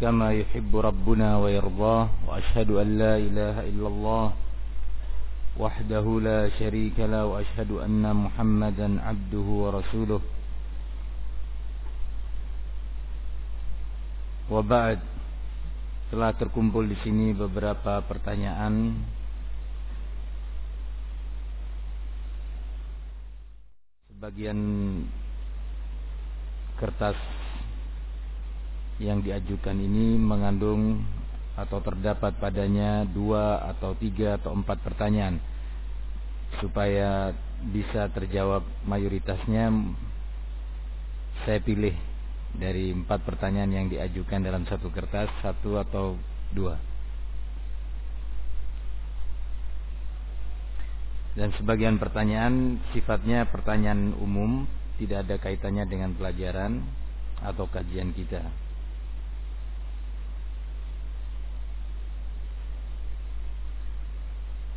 كما يحب ربنا ويرضاه وأشهد أن لا إله إلا الله وحده لا شريك له وأشهد أن محمدا عبده ورسوله وبعد telah terkumpul di sini beberapa pertanyaan sebagian kertas yang diajukan ini mengandung atau terdapat padanya dua atau tiga atau empat pertanyaan. Supaya bisa terjawab mayoritasnya saya pilih dari empat pertanyaan yang diajukan dalam satu kertas satu atau dua. Dan sebagian pertanyaan sifatnya pertanyaan umum tidak ada kaitannya dengan pelajaran atau kajian kita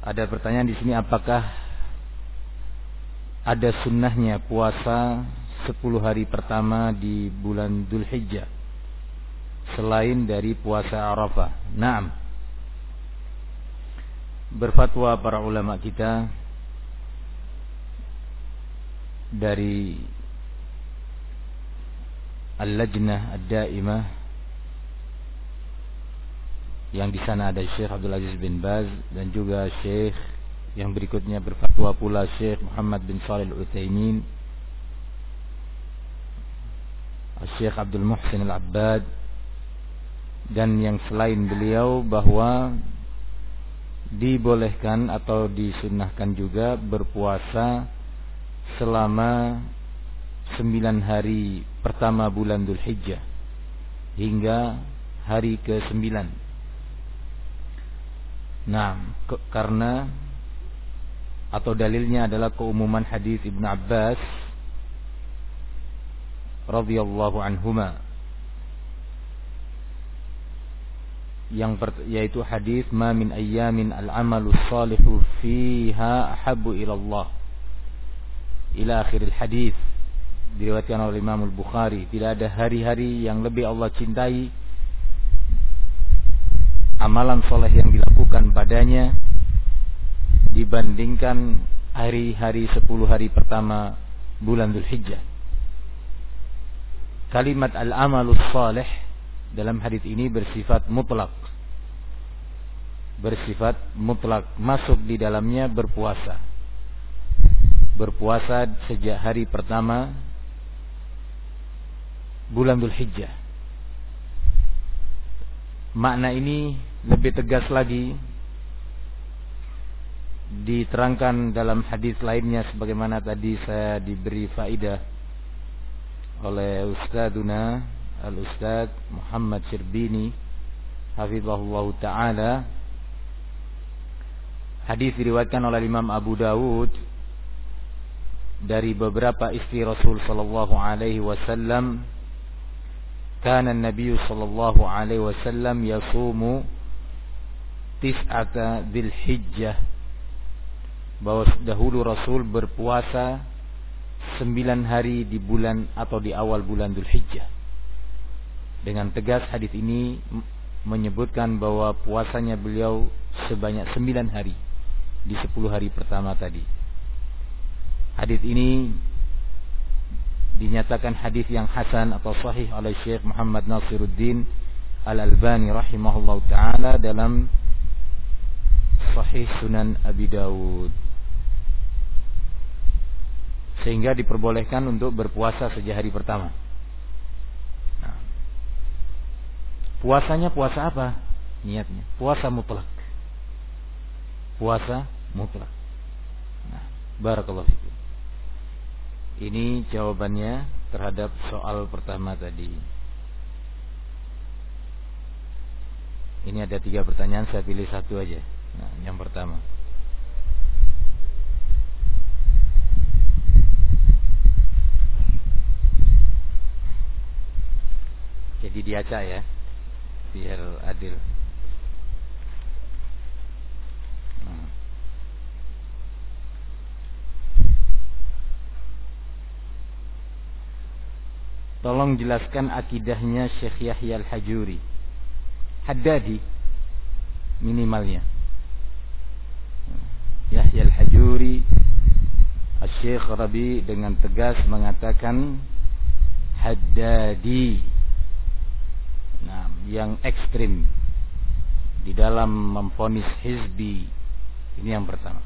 ada pertanyaan di sini apakah ada sunnahnya puasa 10 hari pertama di bulan Dhul Hijjah selain dari puasa Arafah. Naam. Berfatwa para ulama kita dari Al-Lajnah Ad-Daimah yang di sana ada Syekh Abdul Aziz bin Baz dan juga Syekh yang berikutnya berfatwa pula Syekh Muhammad bin Shalih Al-Utsaimin Syekh Abdul Muhsin Al-Abbad dan yang selain beliau bahwa dibolehkan atau disunahkan juga berpuasa selama sembilan hari pertama bulan Dhul Hijjah hingga hari ke sembilan. Nah, ke, karena atau dalilnya adalah keumuman hadis Ibnu Abbas radhiyallahu anhuma. Yang yaitu hadis ma min ayyamin al-amalu salihu fiha ahabbu ila Allah ila akhir hadis. Diriwayatkan oleh Imam Al-Bukhari. Tidak ada hari-hari yang lebih Allah cintai amalan soleh yang dilakukan padanya dibandingkan hari-hari 10 hari pertama bulan Dhul Hijjah kalimat al-amalus salih dalam hadis ini bersifat mutlak. Bersifat mutlak, masuk di dalamnya berpuasa. Berpuasa sejak hari pertama bulan Dhul Hijjah. Makna ini lebih tegas lagi diterangkan dalam hadis lainnya sebagaimana tadi saya diberi faidah oleh Ustaduna Al-Ustad Muhammad Sirbini Hafizahullah Ta'ala. Hadis diriwayatkan oleh Imam Abu Dawud dari beberapa istri Rasul sallallahu alaihi wasallam kana Nabi sallallahu alaihi wasallam yasumu tis'ata Dzulhijjah bahwa dahulu Rasul berpuasa sembilan hari di bulan atau di awal bulan Dhul Hijjah. Dengan tegas hadis ini menyebutkan bahwa puasanya beliau sebanyak sembilan hari di sepuluh hari pertama tadi. Hadis ini dinyatakan hadis yang hasan atau sahih oleh Syekh Muhammad Nasiruddin Al-Albani rahimahullah taala dalam Sahih Sunan Abi Dawud sehingga diperbolehkan untuk berpuasa sejak hari pertama. Nah, puasanya puasa apa? Niatnya puasa mutlak. Puasa mutlak. Nah, barakallahu fikum. Ini jawabannya terhadap soal pertama tadi. Ini ada tiga pertanyaan, saya pilih satu aja. Nah, yang pertama. Jadi diacak ya Biar adil nah. Tolong jelaskan akidahnya Syekh Yahya Al-Hajuri. Haddadi minimalnya. Yahya al-Hajuri Syekh Rabi dengan tegas mengatakan Haddadi. Nah, yang ekstrim di dalam memfonis hizbi. Ini yang pertama.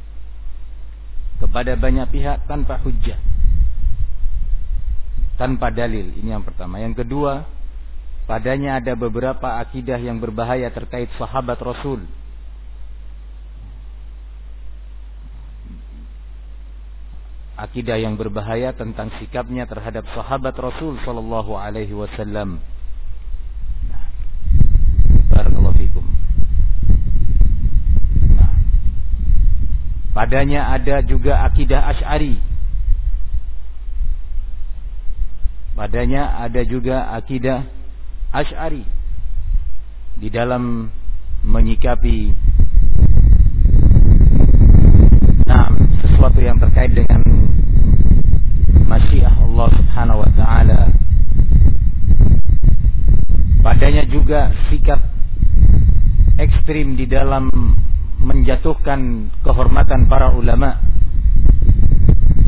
Kepada banyak pihak tanpa hujah tanpa dalil ini yang pertama yang kedua padanya ada beberapa akidah yang berbahaya terkait sahabat Rasul akidah yang berbahaya tentang sikapnya terhadap sahabat Rasul sallallahu alaihi wasallam. Nah. Nah, padanya ada juga akidah Asy'ari. Padanya ada juga akidah Asy'ari di dalam menyikapi nah, sesuatu yang terkait dengan masyiah Allah Subhanahu wa taala. Padanya juga sikap ekstrim di dalam menjatuhkan kehormatan para ulama.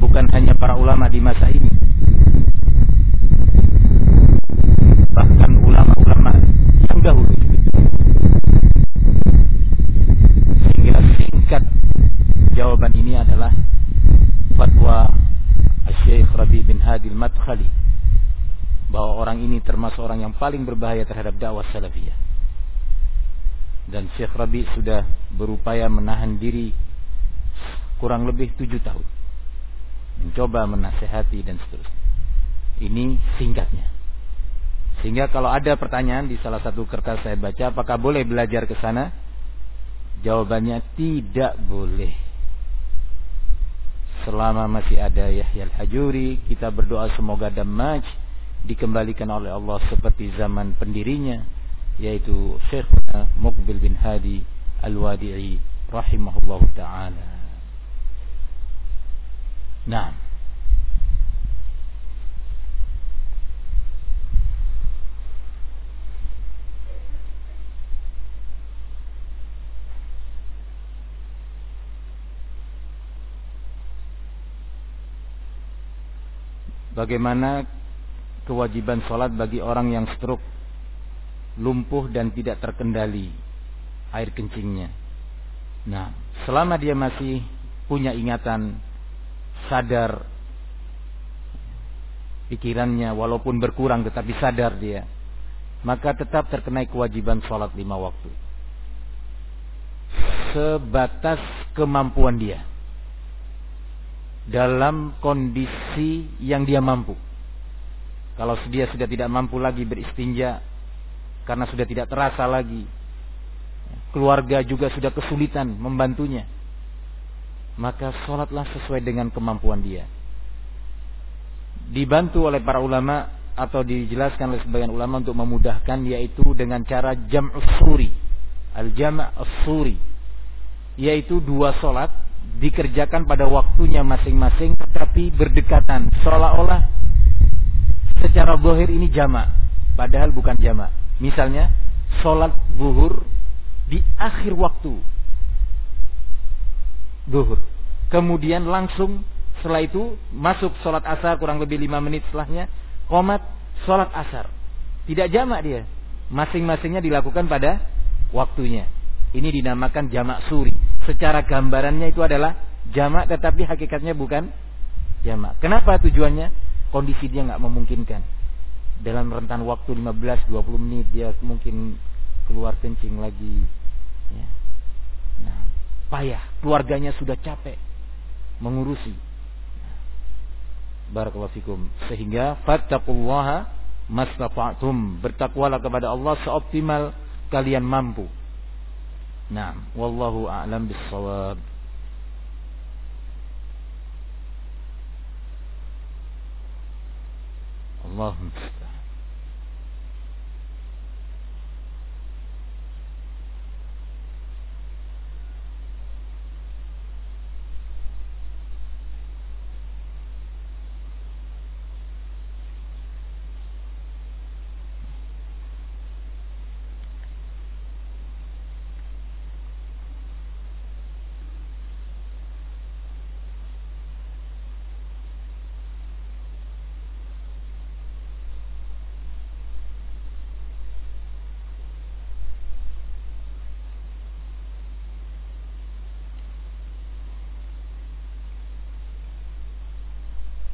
Bukan hanya para ulama di masa ini. Bahkan ulama-ulama yang dahulu. Sehingga singkat jawaban ini adalah fatwa Syekh Rabi bin Hadil Madkhali bahwa orang ini termasuk orang yang paling berbahaya terhadap dakwah salafiyah. Dan Syekh Rabi sudah berupaya menahan diri kurang lebih tujuh tahun. Mencoba menasehati dan seterusnya. Ini singkatnya. Sehingga kalau ada pertanyaan di salah satu kertas saya baca, apakah boleh belajar ke sana? Jawabannya tidak boleh selama masih ada Yahya al-Hajuri kita berdoa semoga Damaj dikembalikan oleh Allah seperti zaman pendirinya yaitu Syekh Muqbil bin Hadi Al-Wadi'i rahimahullahu taala. Nah, bagaimana kewajiban sholat bagi orang yang stroke, lumpuh dan tidak terkendali air kencingnya. Nah, selama dia masih punya ingatan, sadar pikirannya walaupun berkurang tetapi sadar dia, maka tetap terkena kewajiban sholat lima waktu. Sebatas kemampuan dia dalam kondisi yang dia mampu. Kalau dia sudah tidak mampu lagi beristinja karena sudah tidak terasa lagi, keluarga juga sudah kesulitan membantunya, maka sholatlah sesuai dengan kemampuan dia. Dibantu oleh para ulama atau dijelaskan oleh sebagian ulama untuk memudahkan yaitu dengan cara jam'us suri. Al-jama' suri yaitu dua solat dikerjakan pada waktunya masing-masing tetapi berdekatan. Seolah-olah secara bohir ini jamak padahal bukan jamak. Misalnya sholat zuhur di akhir waktu. Zuhur. Kemudian langsung setelah itu masuk sholat asar kurang lebih lima menit setelahnya komat sholat asar. Tidak jamak dia. Masing-masingnya dilakukan pada waktunya. Ini dinamakan jamak suri secara gambarannya itu adalah jamak tetapi hakikatnya bukan jamak. Kenapa tujuannya? Kondisi dia nggak memungkinkan. Dalam rentan waktu 15-20 menit dia mungkin keluar kencing lagi. Ya. Nah, payah. Keluarganya sudah capek mengurusi. Nah, barakallahu fikum. Sehingga fattaqullaha mastata'tum. Bertakwalah kepada Allah seoptimal kalian mampu. نعم. والله أعلم بالصواب. اللهم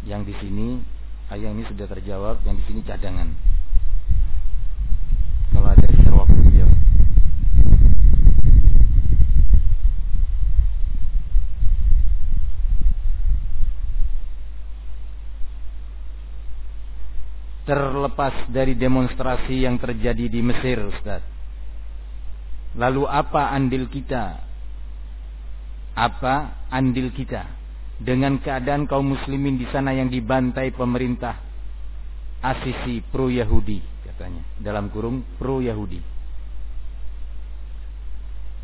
Yang di sini ayat ini sudah terjawab, yang di sini cadangan. Kalau ada di waktu ya. Terlepas dari demonstrasi yang terjadi di Mesir, Ustaz. Lalu apa andil kita? Apa andil kita? Dengan keadaan kaum muslimin di sana yang dibantai pemerintah asisi pro Yahudi katanya. Dalam kurung pro Yahudi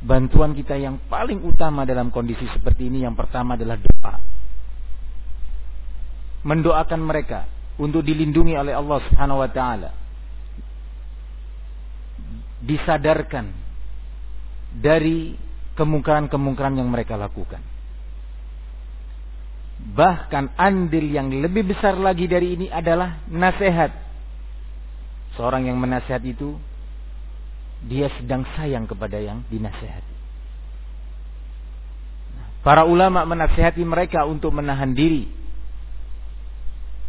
bantuan kita yang paling utama dalam kondisi seperti ini yang pertama adalah doa. Mendoakan mereka untuk dilindungi oleh Allah Subhanahu wa taala. Disadarkan dari kemungkaran-kemungkaran yang mereka lakukan Bahkan andil yang lebih besar lagi dari ini adalah nasihat. Seorang yang menasihat itu dia sedang sayang kepada yang dinasehati. Para ulama menasehati mereka untuk menahan diri.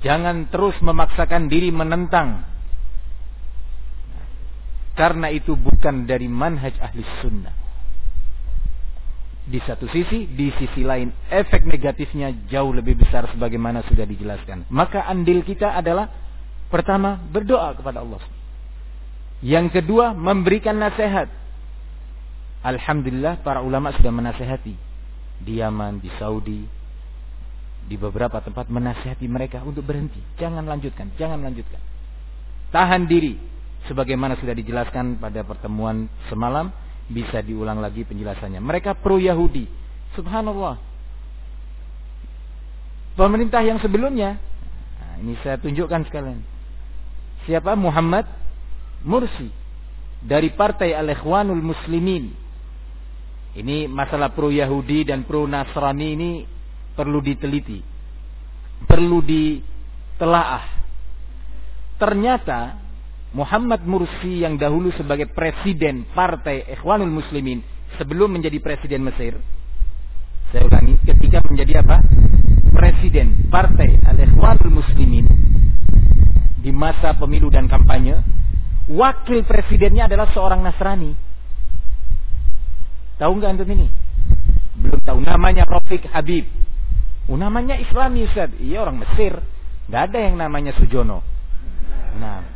Jangan terus memaksakan diri menentang. Karena itu bukan dari manhaj ahli sunnah di satu sisi, di sisi lain efek negatifnya jauh lebih besar sebagaimana sudah dijelaskan. Maka andil kita adalah pertama berdoa kepada Allah. Yang kedua memberikan nasihat. Alhamdulillah para ulama sudah menasehati di Yaman, di Saudi, di beberapa tempat menasehati mereka untuk berhenti, jangan lanjutkan, jangan lanjutkan. Tahan diri sebagaimana sudah dijelaskan pada pertemuan semalam bisa diulang lagi penjelasannya. Mereka pro Yahudi. Subhanallah. Pemerintah yang sebelumnya, nah, ini saya tunjukkan sekalian. Siapa? Muhammad Mursi dari Partai Al-Ikhwanul Muslimin. Ini masalah pro Yahudi dan pro Nasrani ini perlu diteliti. Perlu ditelaah. Ternyata Muhammad Mursi yang dahulu sebagai presiden partai Ikhwanul Muslimin sebelum menjadi presiden Mesir. Saya ulangi, ketika menjadi apa? Presiden partai Al-Ikhwanul Muslimin di masa pemilu dan kampanye, wakil presidennya adalah seorang Nasrani. Tahu nggak antum ini? Belum tahu. Namanya Rafiq Habib. Oh, namanya Islami Ustaz. Iya orang Mesir. Nggak ada yang namanya Sujono. Nah,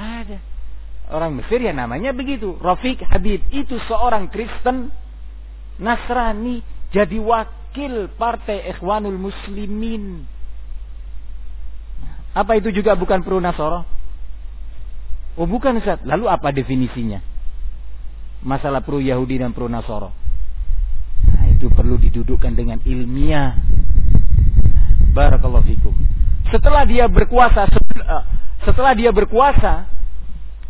ada. Orang Mesir ya namanya begitu. Rafiq Habib itu seorang Kristen Nasrani jadi wakil partai Ikhwanul Muslimin. Apa itu juga bukan pro Nasoro? Oh bukan Ustaz. Lalu apa definisinya? Masalah pro Yahudi dan pro Nasoro. Nah, itu perlu didudukkan dengan ilmiah. Barakallahu fikum. Setelah dia berkuasa setelah dia berkuasa,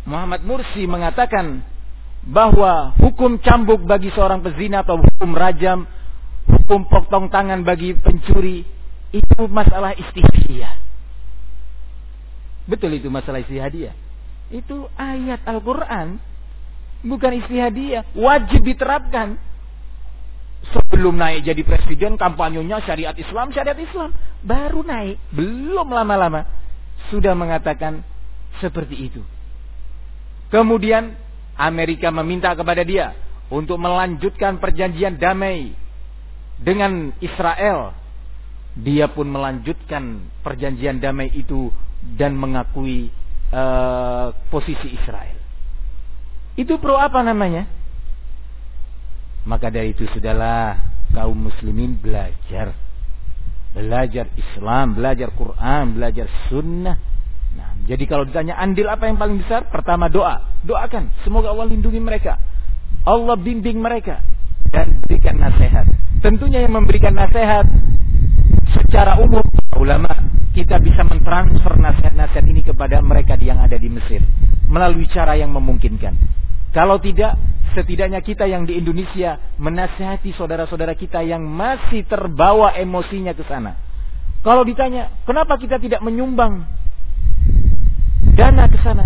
Muhammad Mursi mengatakan bahwa hukum cambuk bagi seorang pezina atau hukum rajam, hukum potong tangan bagi pencuri itu masalah istihadiyah. Betul itu masalah istihadiyah. Itu ayat Al-Qur'an bukan istihadiyah, wajib diterapkan. Sebelum naik jadi presiden kampanyenya syariat Islam, syariat Islam. Baru naik, belum lama-lama sudah mengatakan seperti itu. Kemudian Amerika meminta kepada dia untuk melanjutkan perjanjian damai dengan Israel. Dia pun melanjutkan perjanjian damai itu dan mengakui uh, posisi Israel. Itu pro apa namanya? Maka dari itu sudahlah kaum muslimin belajar belajar Islam, belajar Quran, belajar sunnah. Nah, jadi kalau ditanya andil apa yang paling besar? Pertama doa. Doakan. Semoga Allah lindungi mereka. Allah bimbing mereka. Dan berikan nasihat. Tentunya yang memberikan nasihat secara umum ulama kita bisa mentransfer nasihat-nasihat ini kepada mereka yang ada di Mesir melalui cara yang memungkinkan. Kalau tidak, setidaknya kita yang di Indonesia menasihati saudara-saudara kita yang masih terbawa emosinya ke sana. Kalau ditanya, kenapa kita tidak menyumbang dana ke sana?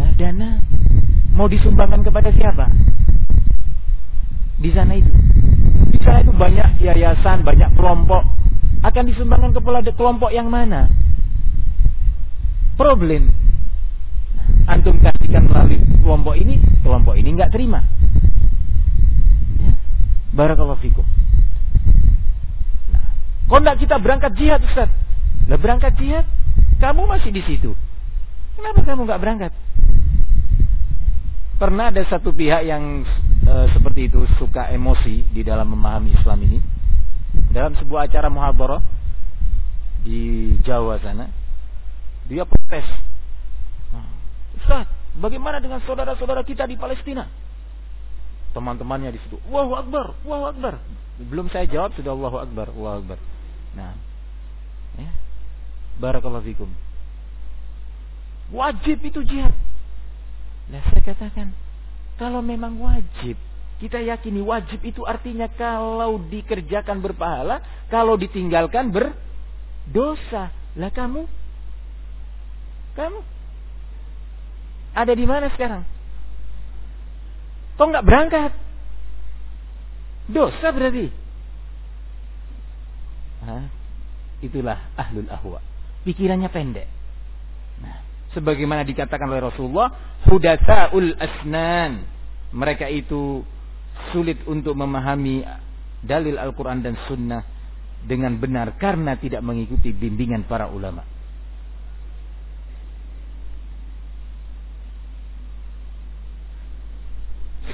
Nah, dana mau disumbangkan kepada siapa? Di sana itu. Di sana itu banyak yayasan, banyak kelompok Akan disumbangkan kepada kelompok yang mana? Problem. Antum kasihkan melalui kelompok ini, kelompok ini nggak terima. Ya. Barakallahu fikum. Nah, kok enggak kita berangkat jihad Ustaz? Lah berangkat jihad, kamu masih di situ. Kenapa kamu nggak berangkat? Pernah ada satu pihak yang e, seperti itu suka emosi di dalam memahami Islam ini. Dalam sebuah acara muhabarah di Jawa sana, dia protes. Ustaz, bagaimana dengan saudara-saudara kita di Palestina? Teman-temannya di situ, Allahu Akbar, Allahu Akbar. Belum saya jawab sudah Allahu Akbar, Allahu Akbar. Nah, ya. Barakallahu fikum. Wajib itu jihad. Nah saya katakan, kalau memang wajib, kita yakini wajib itu artinya kalau dikerjakan berpahala, kalau ditinggalkan berdosa. Lah kamu kamu ada di mana sekarang? Kok nggak berangkat? Dosa berarti. Hah? Itulah ahlul ahwa. Pikirannya pendek. Nah, sebagaimana dikatakan oleh Rasulullah, hudatsaul asnan. Mereka itu sulit untuk memahami dalil Al-Quran dan Sunnah dengan benar karena tidak mengikuti bimbingan para ulama.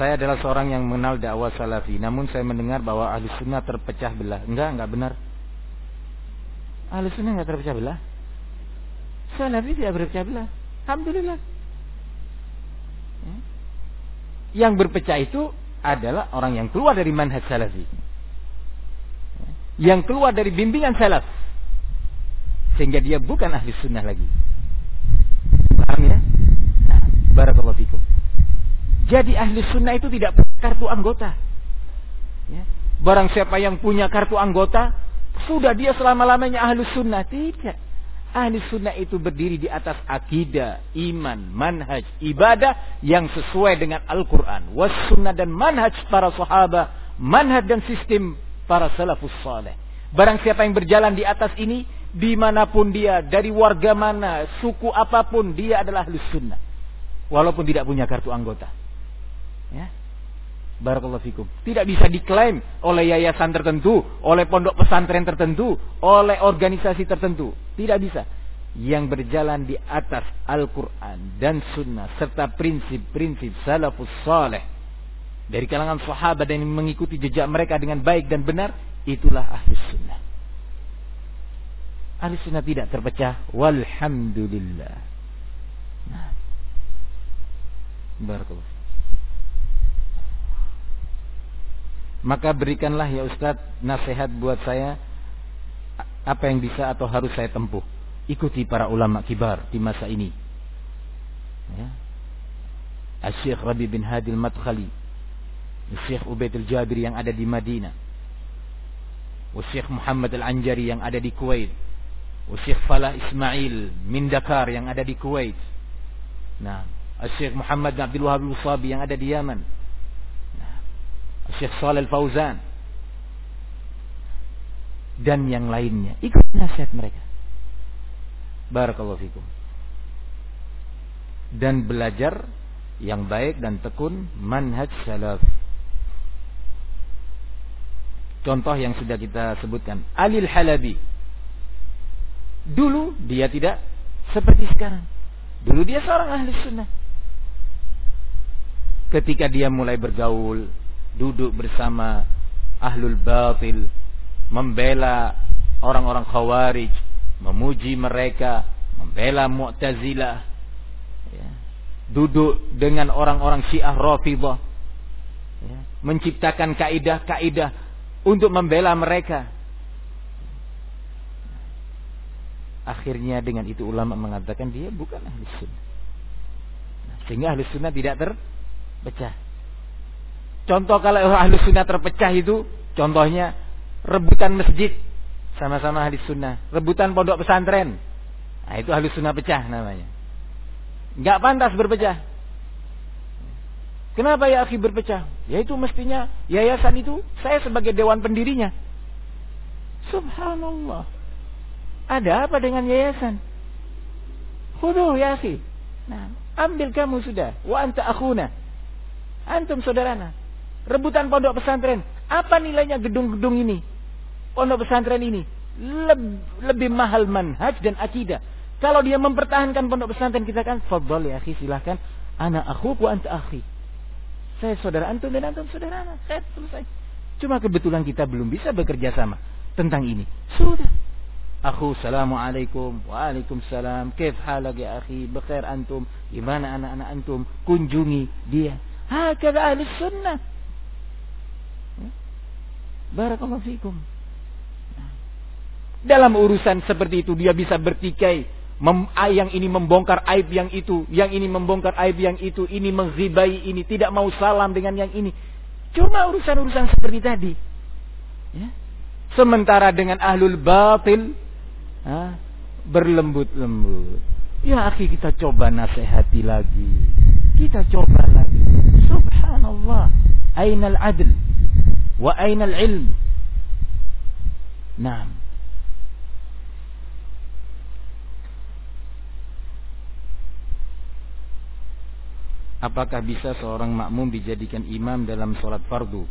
Saya adalah seorang yang mengenal dakwah salafi. Namun saya mendengar bahwa ahli sunnah terpecah belah. Enggak, enggak benar. Ahli sunnah enggak terpecah belah. Salafi tidak berpecah belah. Alhamdulillah. Ya. Yang berpecah itu adalah orang yang keluar dari manhaj salafi. Ya. Yang keluar dari bimbingan salaf. Sehingga dia bukan ahli sunnah lagi. Paham ya? Nah, barakallahu fikum. Jadi ahli sunnah itu tidak punya kartu anggota. Ya. Barang siapa yang punya kartu anggota, sudah dia selama-lamanya ahli sunnah. Tidak. Ahli sunnah itu berdiri di atas akidah, iman, manhaj, ibadah yang sesuai dengan Al-Quran. Was sunnah dan manhaj para sahabat, manhaj dan sistem para salafus saleh. Barang siapa yang berjalan di atas ini, di mana pun dia, dari warga mana, suku apa pun, dia adalah ahli sunnah. Walaupun tidak punya kartu anggota. Ya. Barakallahu fikum. Tidak bisa diklaim oleh yayasan tertentu, oleh pondok pesantren tertentu, oleh organisasi tertentu. Tidak bisa. Yang berjalan di atas Al-Quran dan Sunnah serta prinsip-prinsip salafus saleh dari kalangan sahabat dan mengikuti jejak mereka dengan baik dan benar, itulah ahli sunnah. Ahli sunnah tidak terpecah. Walhamdulillah. Nah. Barakallahu Maka berikanlah ya Ustadz nasihat buat saya apa yang bisa atau harus saya tempuh. Ikuti para ulama kibar di masa ini. Ya. Syekh Rabi bin Hadil Madkhali. Syekh Ubaid al-Jabir yang ada di Madinah. Syekh Muhammad al-Anjari yang ada di Kuwait. Syekh Falah Ismail min Dakar yang ada di Kuwait. Nah, Syekh Muhammad Abdul Wahab al-Usabi yang ada di Yaman. Syekh Saleh Fauzan dan yang lainnya. Ikut nasihat mereka. Barakallahu fikum. Dan belajar yang baik dan tekun manhaj salaf. Contoh yang sudah kita sebutkan. Alil Halabi. Dulu dia tidak seperti sekarang. Dulu dia seorang ahli sunnah. Ketika dia mulai bergaul duduk bersama ahlul batil, membela orang-orang khawarij, memuji mereka, membela mu'tazilah, ya. duduk dengan orang-orang syiah rafidah, ya. menciptakan kaidah-kaidah untuk membela mereka. Akhirnya dengan itu ulama mengatakan dia bukan ahli sunnah. Sehingga ahli sunnah tidak terpecah. Contoh kalau ahli sunnah terpecah itu, contohnya rebutan masjid sama-sama ahli sunnah, rebutan pondok pesantren. Nah, itu ahli sunnah pecah namanya. Gak pantas berpecah. Kenapa ya akhi berpecah? Ya itu mestinya yayasan itu saya sebagai dewan pendirinya. Subhanallah. Ada apa dengan yayasan? Khuduh ya akhi. Nah, ambil kamu sudah. Wa anta akhuna. Antum saudarana. Rebutan pondok pesantren. Apa nilainya gedung-gedung ini? Pondok pesantren ini. Leb, lebih mahal manhaj dan akidah. Kalau dia mempertahankan pondok pesantren kita kan fadhal ya akhi silahkan. Anak aku wa anta akhi. Saya saudara antum dan antum saudara. Saya selesai. Cuma kebetulan kita belum bisa bekerja sama tentang ini. Sudah. Aku assalamualaikum waalaikumsalam kif halak ya akhi bekhair antum gimana anak-anak antum kunjungi dia hakada ahli sunnah. Barakallahu fikum dalam urusan seperti itu dia bisa bertikai Mem, yang ini membongkar aib yang itu, yang ini membongkar aib yang itu, ini menghibai ini, tidak mau salam dengan yang ini. Cuma urusan-urusan seperti tadi. Ya. Sementara dengan ahlul batil, ha, berlembut-lembut. Ya akhi kita coba nasihati lagi. Kita coba lagi. Subhanallah. Ainal adl. Wa ainal ilm. Nah. apakah bisa seorang makmum dijadikan imam dalam sholat fardu?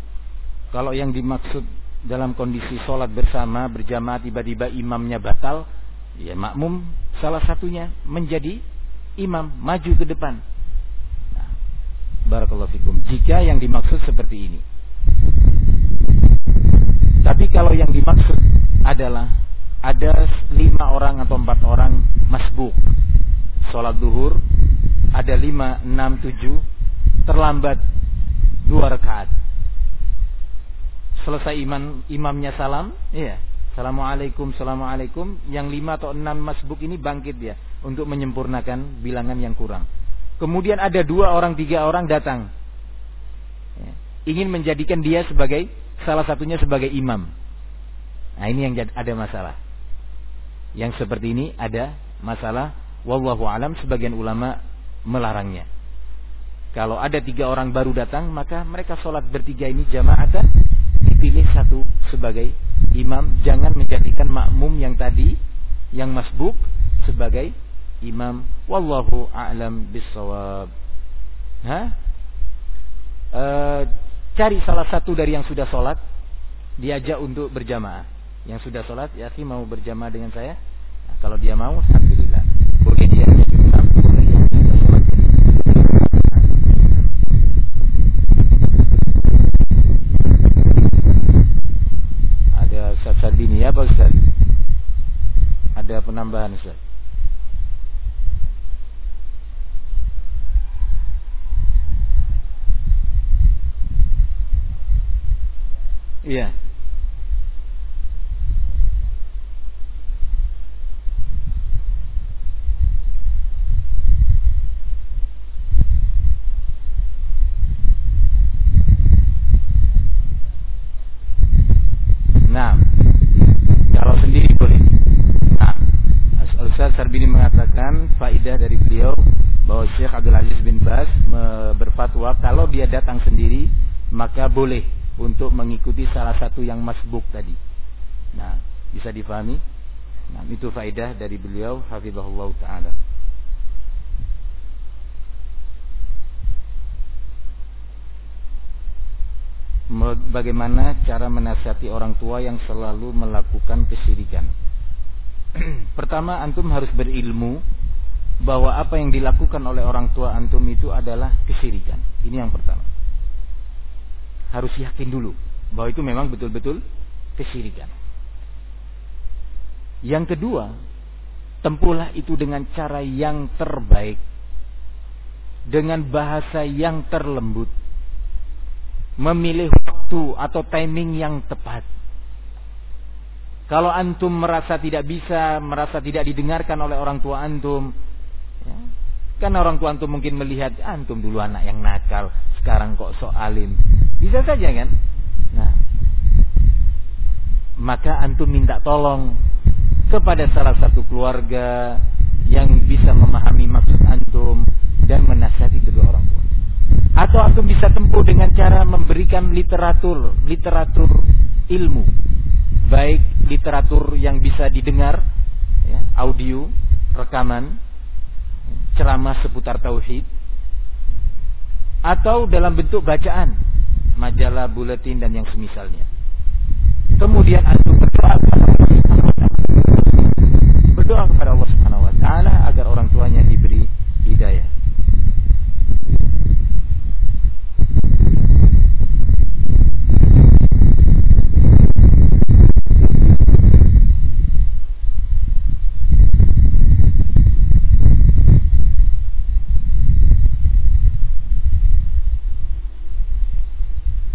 Kalau yang dimaksud dalam kondisi sholat bersama berjamaah tiba-tiba imamnya batal, ya makmum salah satunya menjadi imam maju ke depan. Nah, Barakallahu fikum. Jika yang dimaksud seperti ini. Tapi kalau yang dimaksud adalah ada lima orang atau empat orang masbuk sholat duhur ada lima, enam, tujuh, terlambat dua rakaat. Selesai iman imamnya salam, iya. Assalamualaikum, Assalamualaikum. Yang lima atau enam masbuk ini bangkit dia untuk menyempurnakan bilangan yang kurang. Kemudian ada dua orang, tiga orang datang. Ya. Ingin menjadikan dia sebagai salah satunya sebagai imam. Nah ini yang ada masalah. Yang seperti ini ada masalah. Wallahu alam sebagian ulama melarangnya. Kalau ada tiga orang baru datang, maka mereka sholat bertiga ini jamaatan dipilih satu sebagai imam. Jangan menjadikan makmum yang tadi, yang masbuk sebagai imam. Wallahu a'lam bisawab. Hah? E, cari salah satu dari yang sudah sholat, diajak untuk berjamaah. Yang sudah sholat, ya mau berjamaah dengan saya? Nah, kalau dia mau, alhamdulillah. Boleh dia Ustaz Saldini ya Pak Ustaz? Ada penambahan Ustaz? Iya. Sarbini mengatakan faidah dari beliau bahwa Syekh Abdul Aziz bin Bas berfatwa kalau dia datang sendiri maka boleh untuk mengikuti salah satu yang masbuk tadi. Nah, bisa difahami? Nah, itu faidah dari beliau hafizahullah taala. Bagaimana cara menasihati orang tua yang selalu melakukan kesyirikan? Pertama antum harus berilmu bahwa apa yang dilakukan oleh orang tua antum itu adalah kesyirikan. Ini yang pertama. Harus yakin dulu bahwa itu memang betul-betul kesyirikan. Yang kedua, tempuhlah itu dengan cara yang terbaik. Dengan bahasa yang terlembut. Memilih waktu atau timing yang tepat kalau antum merasa tidak bisa, merasa tidak didengarkan oleh orang tua antum, ya, kan orang tua antum mungkin melihat antum dulu anak yang nakal, sekarang kok sok alim. Bisa saja kan? Nah, maka antum minta tolong kepada salah satu keluarga yang bisa memahami maksud antum dan menasihati kedua orang tua. Atau antum bisa tempuh dengan cara memberikan literatur, literatur ilmu baik literatur yang bisa didengar, ya, audio, rekaman, ceramah seputar tauhid, atau dalam bentuk bacaan, majalah, buletin dan yang semisalnya. Kemudian antum berdoa berdoa kepada Allah Subhanahu wa taala agar orang tuanya diberi hidayah.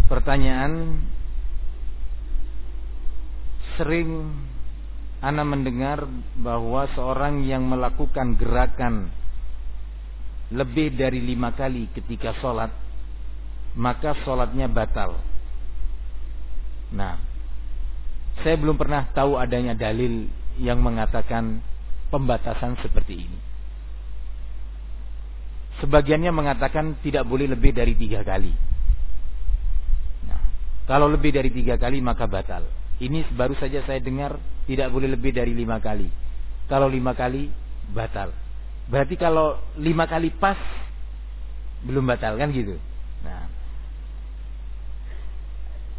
Pertanyaan sering Ana mendengar bahwa seorang yang melakukan gerakan lebih dari lima kali ketika sholat, maka sholatnya batal. Nah, saya belum pernah tahu adanya dalil yang mengatakan pembatasan seperti ini. Sebagiannya mengatakan tidak boleh lebih dari tiga kali. Nah, kalau lebih dari tiga kali maka batal. Ini baru saja saya dengar tidak boleh lebih dari lima kali. Kalau lima kali batal. Berarti kalau lima kali pas belum batal kan gitu. Nah,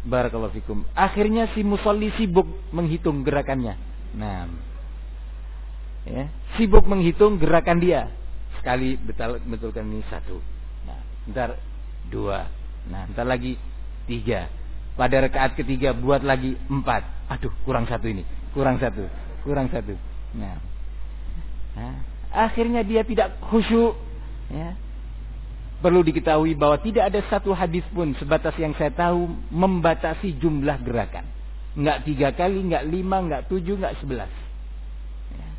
Barakallahu fikum. Akhirnya si musolli sibuk menghitung gerakannya. Nah, ya, sibuk menghitung gerakan dia. Sekali betul betulkan ini satu. Nah, ntar dua. Nah, ntar lagi tiga. Pada rekaat ketiga buat lagi empat. Aduh, kurang satu ini. Kurang satu. Kurang satu. Nah. nah akhirnya dia tidak khusyuk. Ya. Perlu diketahui bahwa tidak ada satu hadis pun sebatas yang saya tahu membatasi jumlah gerakan. Enggak tiga kali, enggak lima, enggak tujuh, enggak sebelas. Ya.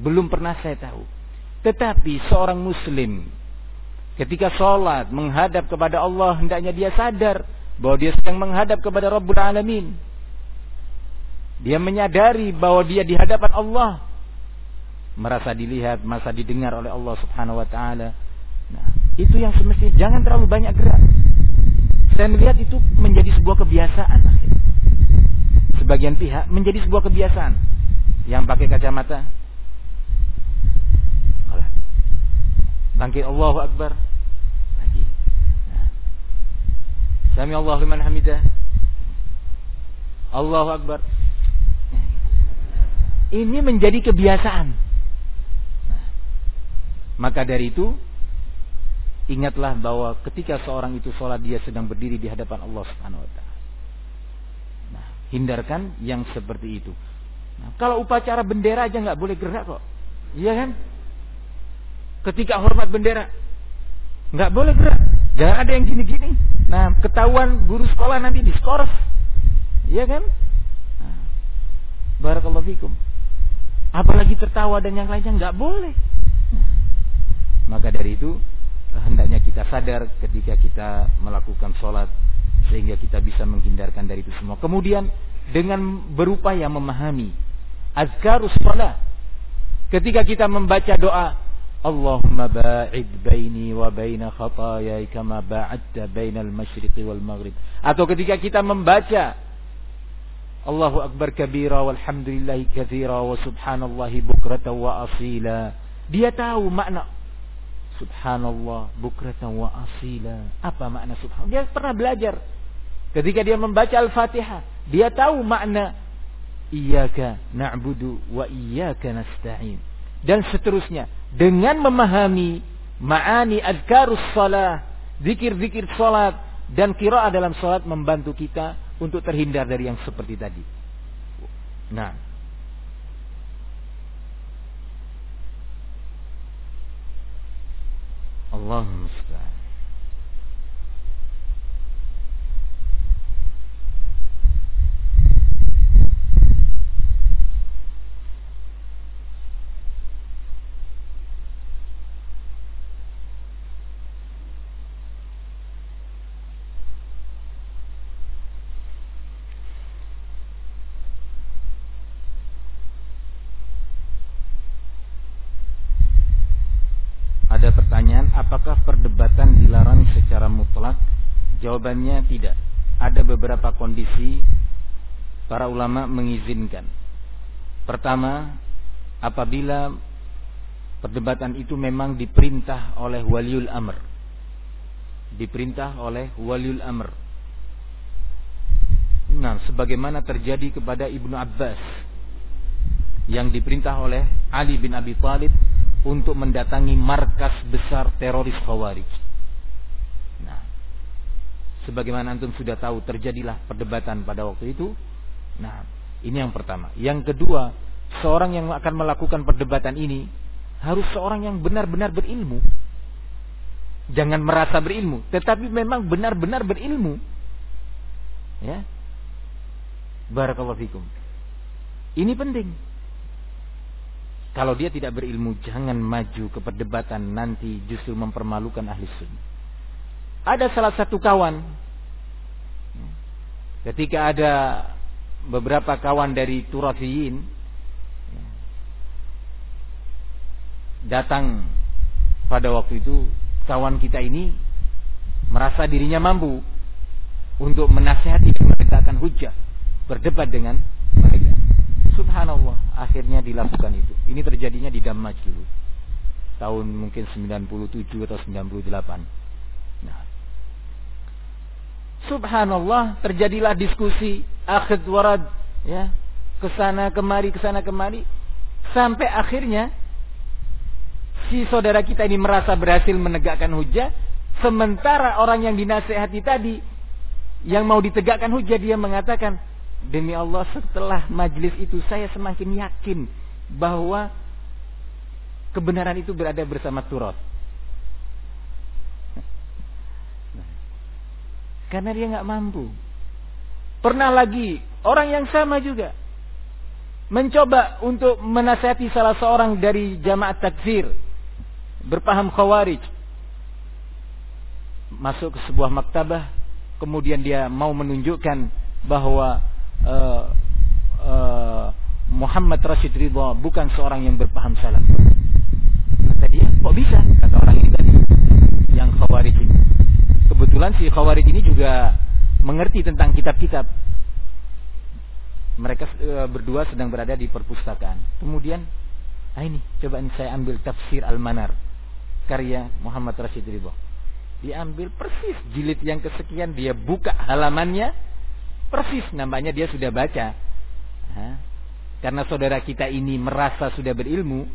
Belum pernah saya tahu. Tetapi seorang muslim ketika sholat menghadap kepada Allah hendaknya dia sadar bahwa dia sedang menghadap kepada Rabbul Alamin. Dia menyadari bahwa dia di hadapan Allah. Merasa dilihat, merasa didengar oleh Allah Subhanahu wa taala. Nah, itu yang semestinya jangan terlalu banyak gerak. Saya melihat itu menjadi sebuah kebiasaan Sebagian pihak menjadi sebuah kebiasaan. Yang pakai kacamata Bangkit Allahu Akbar Sami Allah liman hamidah. Allahu Akbar. Ini menjadi kebiasaan. Nah, maka dari itu ingatlah bahwa ketika seorang itu sholat dia sedang berdiri di hadapan Allah Subhanahu wa taala. Nah, hindarkan yang seperti itu. Nah, kalau upacara bendera aja nggak boleh gerak kok. Iya kan? Ketika hormat bendera nggak boleh gerak. Jangan ada yang gini-gini. Nah, ketahuan guru sekolah nanti diskors. Iya kan? Nah, Barakallahu fikum. Apalagi tertawa dan yang lainnya nggak boleh. Maka dari itu hendaknya kita sadar ketika kita melakukan sholat sehingga kita bisa menghindarkan dari itu semua. Kemudian dengan berupaya memahami azkarus sholat. Ketika kita membaca doa Allahumma ba'id baini wa baina khatayai kama ba'adta bainal masyriqi wal maghrib. Atau ketika kita membaca Allahu akbar kabira walhamdulillahi kathira wa subhanallahi bukratan wa asila. Dia tahu makna subhanallah bukratan wa asila. Apa makna subhanallah? Dia pernah belajar. Ketika dia membaca Al-Fatihah, dia tahu makna iyyaka na'budu wa iyyaka nasta'in dan seterusnya dengan memahami ma'ani adkarus salah zikir-zikir salat dan kiraat dalam salat membantu kita untuk terhindar dari yang seperti tadi. Nah, Allahumma Ada pertanyaan, apakah perdebatan dilarang secara mutlak? Jawabannya tidak. Ada beberapa kondisi para ulama mengizinkan. Pertama, apabila perdebatan itu memang diperintah oleh waliul amr. Diperintah oleh waliul amr. Nah, sebagaimana terjadi kepada Ibnu Abbas yang diperintah oleh Ali bin Abi Thalib untuk mendatangi markas besar teroris Khawarij. Sebagaimana antum sudah tahu terjadilah perdebatan pada waktu itu Nah, ini yang pertama. Yang kedua, seorang yang akan melakukan perdebatan ini harus seorang yang benar-benar berilmu. Jangan merasa berilmu, tetapi memang benar-benar berilmu. Ya. Barakallahu fikum. Ini penting. Kalau dia tidak berilmu, jangan maju ke perdebatan nanti justru mempermalukan ahli sunnah. Ada salah satu kawan. Ketika ada beberapa kawan dari Turafiyin datang pada waktu itu kawan kita ini merasa dirinya mampu untuk menasihati dan menegakkan hujah berdebat dengan mereka. Subhanallah akhirnya dilakukan itu. Ini terjadinya di Damaj dulu tahun mungkin 97 atau 98 nah subhanallah terjadilah diskusi akhid warad ya. Ke sana kemari ke sana kemari. Sampai akhirnya si saudara kita ini merasa berhasil menegakkan hujah. Sementara orang yang dinasehati tadi yang mau ditegakkan hujah dia mengatakan demi Allah setelah majlis itu saya semakin yakin bahwa kebenaran itu berada bersama Turat karena dia nggak mampu. Pernah lagi orang yang sama juga mencoba untuk menasihati salah seorang dari jamaah takfir berpaham khawarij. Masuk ke sebuah maktabah kemudian dia mau menunjukkan bahwa uh, uh, Muhammad Rashid Ridha bukan seorang yang berpaham salah kata dia kok bisa? Kata orang ini tadi yang khawarij ini kebetulan si khawarij ini juga mengerti tentang kitab-kitab. Mereka e, berdua sedang berada di perpustakaan. Kemudian, ah ini, coba ini saya ambil tafsir Al-Manar. Karya Muhammad Rashid Ridho. Diambil persis jilid yang kesekian, dia buka halamannya, persis namanya dia sudah baca. Hah? Karena saudara kita ini merasa sudah berilmu,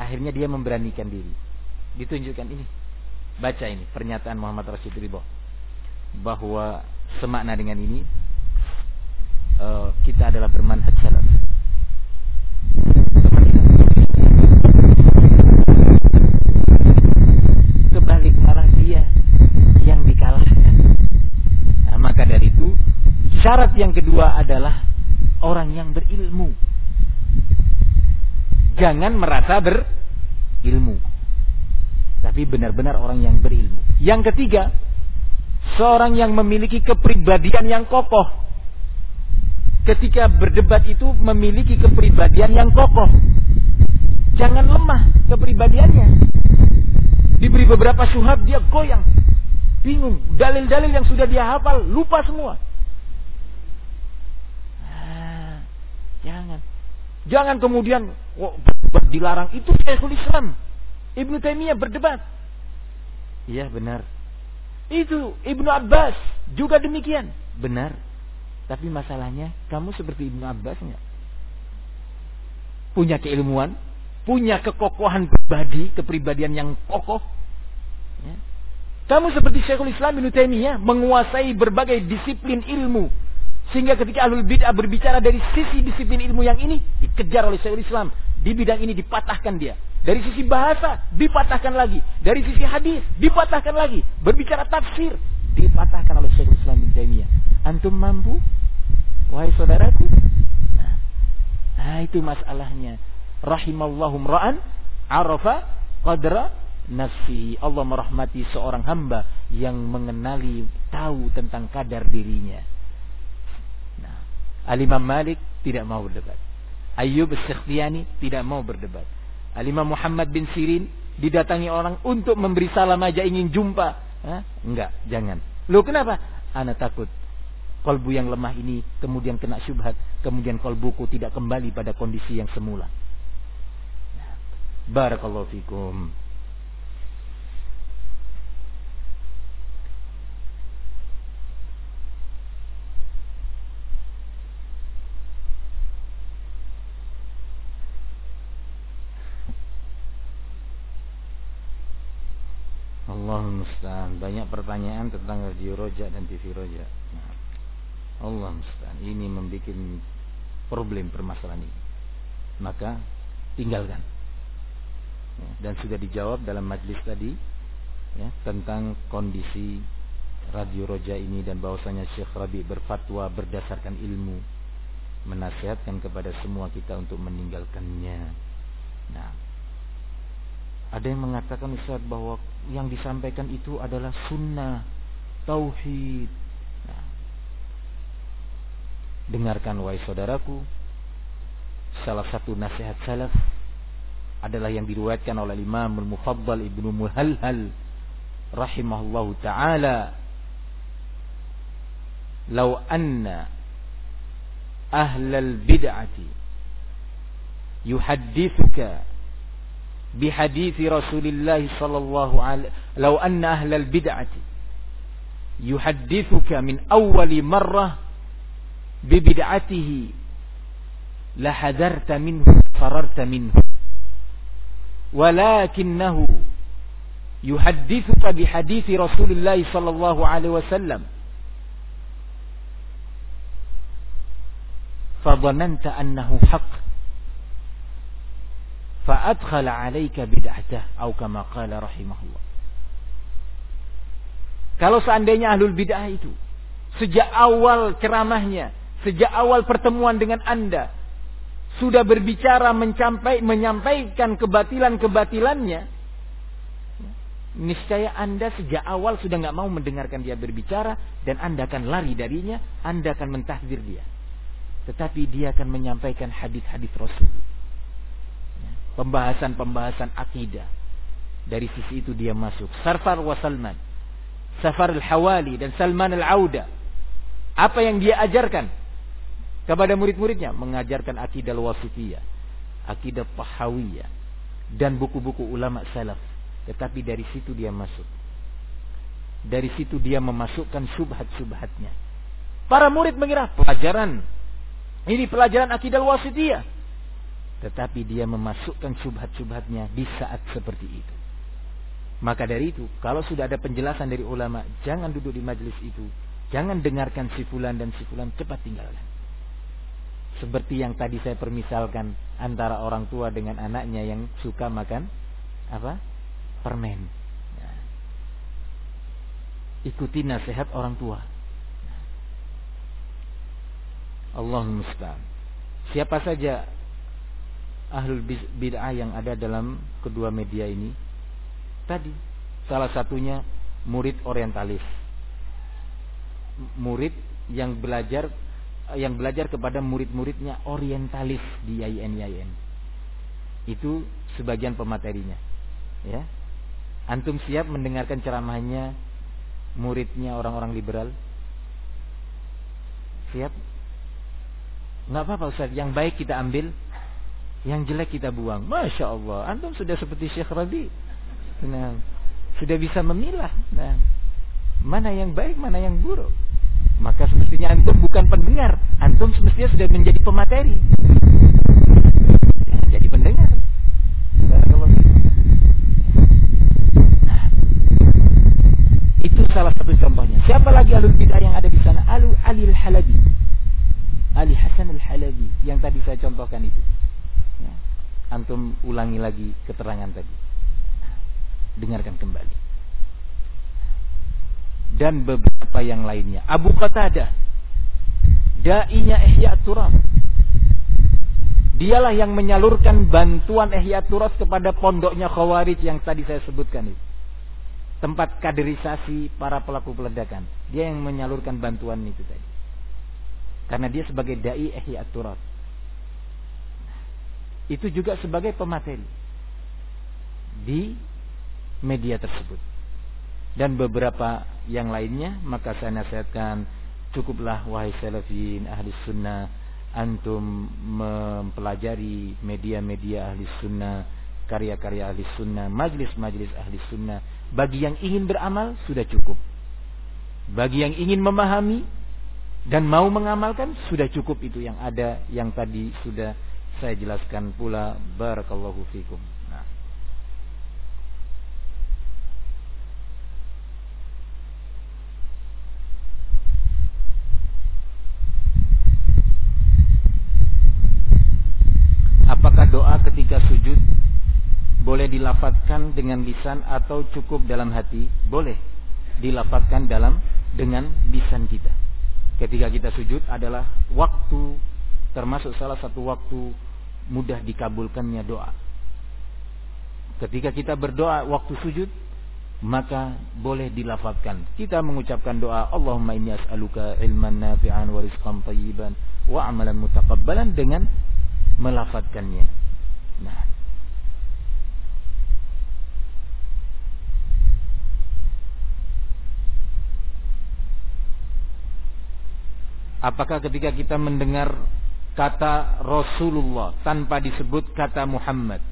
akhirnya dia memberanikan diri. Ditunjukkan ini. Baca ini pernyataan Muhammad Rashid Ridho bahwa semakna dengan ini uh, kita adalah bermanhaj salaf. Kebalik malah dia yang dikalahkan. Nah, maka dari itu syarat yang kedua adalah orang yang berilmu. Jangan merasa berilmu. Tapi benar-benar orang yang berilmu. Yang ketiga, Seorang yang memiliki kepribadian yang kokoh. Ketika berdebat itu memiliki kepribadian yang kokoh. Jangan lemah kepribadiannya. Diberi beberapa syuhab dia goyang. Bingung. Dalil-dalil yang sudah dia hafal lupa semua. Nah, jangan. Jangan kemudian oh, dilarang. Itu Syekhul Islam. Ibnu Taimiyah berdebat. Iya benar. Itu Ibnu Abbas juga demikian. Benar. Tapi masalahnya kamu seperti Ibnu Abbas enggak? Punya keilmuan, punya kekokohan pribadi, kepribadian yang kokoh. Ya. Kamu seperti Syekhul Islam Ibnu Taimiyah menguasai berbagai disiplin ilmu. Sehingga ketika Ahlul Bid'ah berbicara dari sisi disiplin ilmu yang ini, dikejar oleh Syekhul Islam. Di bidang ini dipatahkan dia. Dari sisi bahasa dipatahkan lagi, dari sisi hadis dipatahkan lagi, berbicara tafsir dipatahkan oleh Syekhul Islam bin Taimiyah. Antum mampu? Wahai saudaraku? Nah, nah itu masalahnya. Rahimallahum ra'an arafa qadra nafsi. Allah merahmati seorang hamba yang mengenali tahu tentang kadar dirinya. Nah, Al-Imam Malik tidak mau berdebat. Ayyub Sikhtiyani tidak mau berdebat. Alimah Muhammad bin Sirin didatangi orang untuk memberi salam aja ingin jumpa. Hah? Enggak, jangan. Lu kenapa? Ana takut Kolbu yang lemah ini kemudian kena syubhat, kemudian kolbuku tidak kembali pada kondisi yang semula. Barakallahu fikum. Allah musta'an. Banyak pertanyaan tentang radio roja dan TV roja. Nah. Allah musta'an. Ini membuat problem permasalahan ini. Maka tinggalkan. Ya, dan sudah dijawab dalam majlis tadi ya, tentang kondisi radio roja ini dan bahwasanya Syekh Rabi berfatwa berdasarkan ilmu menasihatkan kepada semua kita untuk meninggalkannya. Nah, ada yang mengatakan Ustaz bahwa yang disampaikan itu adalah sunnah, tauhid, Dengarkan wahai saudaraku, salah satu nasihat salaf adalah yang diriwayatkan oleh Imam Al-Mufaddal Ibnu Muhalhal rahimahullahu taala. "Lau anna ahlal bid'ati yuhaddithuka بحديث رسول الله صلى الله عليه لو أن أهل البدعة يحدثك من أول مرة ببدعته لحذرت منه فررت منه. ولكنه يحدثك بحديث رسول الله صلى الله عليه وسلم. فظننت أنه حق. adkhal 'alaika bid'atah atau kama qala rahimahullah. Kalau seandainya ahlul bid'ah itu sejak awal ceramahnya, sejak awal pertemuan dengan Anda sudah berbicara mencapai menyampaikan kebatilan-kebatilannya, niscaya Anda sejak awal sudah nggak mau mendengarkan dia berbicara dan Anda akan lari darinya, Anda akan mentahdir dia. Tetapi dia akan menyampaikan hadis-hadis Rasul Pembahasan-pembahasan akidah. Dari sisi itu dia masuk. Sarfar wa Salman. Safar al-Hawali dan Salman al-Auda. Apa yang dia ajarkan? kepada murid-muridnya mengajarkan akidah wasitiyah, akidah pahawiyah dan buku-buku ulama salaf. Tetapi dari situ dia masuk. Dari situ dia memasukkan subhat-subhatnya. Para murid mengira pelajaran ini pelajaran akidah wasitiyah. Tetapi dia memasukkan subhat-subhatnya di saat seperti itu. Maka dari itu, kalau sudah ada penjelasan dari ulama, jangan duduk di majelis itu. Jangan dengarkan si fulan dan si fulan, cepat tinggalkan. Seperti yang tadi saya permisalkan antara orang tua dengan anaknya yang suka makan apa? Permen. Ya. Ikuti nasihat orang tua. Allah musta'an. Siapa saja ahlul bid'ah yang ada dalam kedua media ini? Tadi salah satunya murid orientalis. Murid yang belajar yang belajar kepada murid-muridnya orientalis di IAIN-IAIN. Itu sebagian pematerinya. Ya. Antum siap mendengarkan ceramahnya muridnya orang-orang liberal? Siap? Nggak apa-apa Ustaz, yang baik kita ambil, yang jelek kita buang. Masya Allah, antum sudah seperti Syekh Rabi. Nah, sudah bisa memilah. Nah, mana yang baik, mana yang buruk. Maka semestinya antum bukan pendengar, antum semestinya sudah menjadi pemateri. Ya, jadi pendengar. Nah, itu salah satu contohnya. Siapa lagi alul bid'ah yang ada di sana? Alu Ali Al-Halabi. Ali Hasan Al-Halabi yang tadi saya contohkan itu. Antum ulangi lagi keterangan tadi. Dengarkan kembali dan beberapa yang lainnya. Abu Qatadah dainya Ihya Turas. Dialah yang menyalurkan bantuan Ihya Turas kepada pondoknya Khawarij yang tadi saya sebutkan itu. Tempat kaderisasi para pelaku peledakan. Dia yang menyalurkan bantuan itu tadi. Karena dia sebagai dai Ihya Turas. Itu juga sebagai pemateri. Di media tersebut. Dan beberapa yang lainnya maka saya nasihatkan cukuplah wahai salafin ahli sunnah antum mempelajari media-media ahli sunnah karya-karya ahli sunnah majlis-majlis ahli sunnah. Bagi yang ingin beramal sudah cukup. Bagi yang ingin memahami dan mau mengamalkan sudah cukup itu yang ada yang tadi sudah saya jelaskan pula barakallahu fikum Apakah doa ketika sujud boleh dilafatkan dengan lisan atau cukup dalam hati? Boleh dilafatkan dalam dengan lisan kita. Ketika kita sujud adalah waktu termasuk salah satu waktu mudah dikabulkannya doa. Ketika kita berdoa waktu sujud maka boleh dilafatkan. Kita mengucapkan doa Allahumma inni as'aluka ilman nafi'an wa rizqan tayyiban wa amalan mutaqabbalan dengan melafatkannya. Nah. Apakah ketika kita mendengar kata Rasulullah tanpa disebut kata Muhammad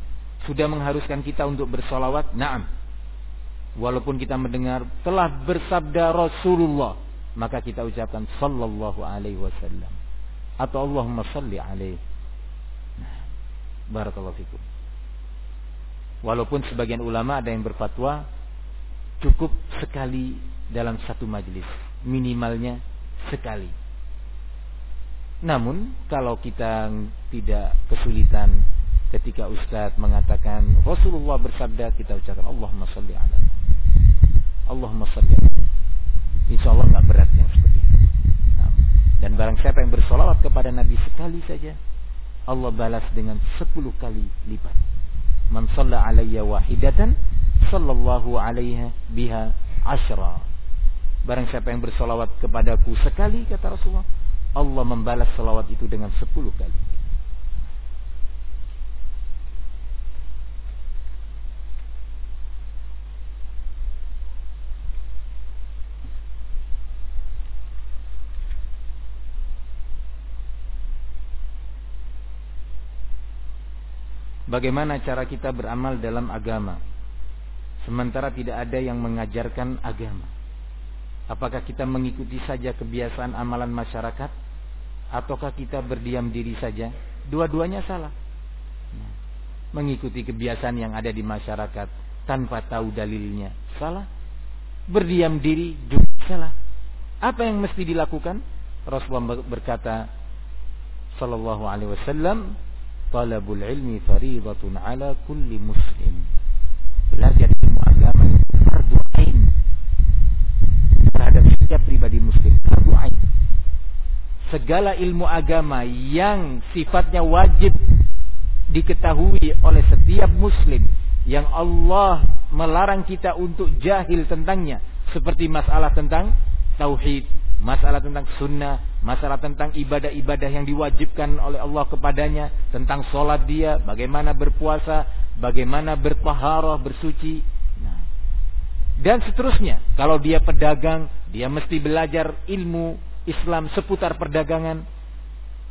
sudah mengharuskan kita untuk bersolawat? Naam. Walaupun kita mendengar telah bersabda Rasulullah, maka kita ucapkan sallallahu alaihi wasallam atau Allahumma salli alaihi Barakallahu fikum. Walaupun sebagian ulama ada yang berfatwa cukup sekali dalam satu majlis, minimalnya sekali. Namun kalau kita tidak kesulitan ketika Ustadz mengatakan Rasulullah bersabda kita ucapkan Allahumma salli ala Allahumma salli ala Insya Allah nggak berat yang seperti itu. Nah, dan barang siapa yang bersolawat kepada Nabi sekali saja Allah balas dengan sepuluh kali lipat. Man salla alayya wahidatan sallallahu alaiha biha ashra. Barang siapa yang bersolawat kepadaku sekali kata Rasulullah, Allah membalas salawat itu dengan sepuluh kali. bagaimana cara kita beramal dalam agama? Sementara tidak ada yang mengajarkan agama. Apakah kita mengikuti saja kebiasaan amalan masyarakat ataukah kita berdiam diri saja? Dua-duanya salah. Mengikuti kebiasaan yang ada di masyarakat tanpa tahu dalilnya. Salah. Berdiam diri juga salah. Apa yang mesti dilakukan? Rasulullah berkata sallallahu alaihi wasallam talabul ilmi faridatun ala kulli muslim. Belajar ilmu agama fardu ain terhadap setiap pribadi muslim. Segala ilmu agama yang sifatnya wajib diketahui oleh setiap muslim yang Allah melarang kita untuk jahil tentangnya seperti masalah tentang tauhid, masalah tentang sunnah, masalah tentang ibadah-ibadah yang diwajibkan oleh Allah kepadanya, tentang sholat dia, bagaimana berpuasa, bagaimana bertaharah, bersuci. Nah. Dan seterusnya, kalau dia pedagang, dia mesti belajar ilmu Islam seputar perdagangan.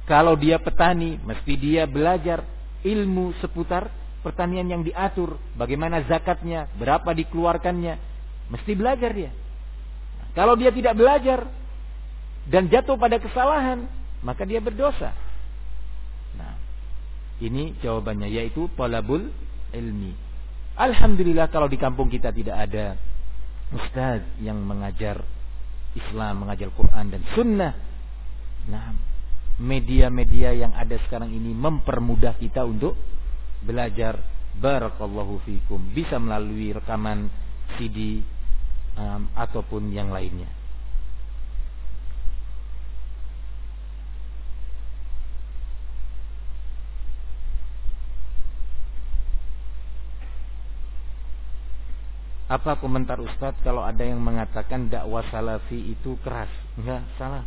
Kalau dia petani, mesti dia belajar ilmu seputar pertanian yang diatur, bagaimana zakatnya, berapa dikeluarkannya, mesti belajar dia. Kalau dia tidak belajar, dan jatuh pada kesalahan, maka dia berdosa. Nah, ini jawabannya yaitu talabul ilmi. Alhamdulillah kalau di kampung kita tidak ada ustaz yang mengajar Islam, mengajar Quran dan sunnah. Nah, media-media yang ada sekarang ini mempermudah kita untuk belajar barakallahu fikum bisa melalui rekaman CD um, ataupun yang lainnya. Apa komentar Ustadz kalau ada yang mengatakan dakwah salafi itu keras? Enggak, salah.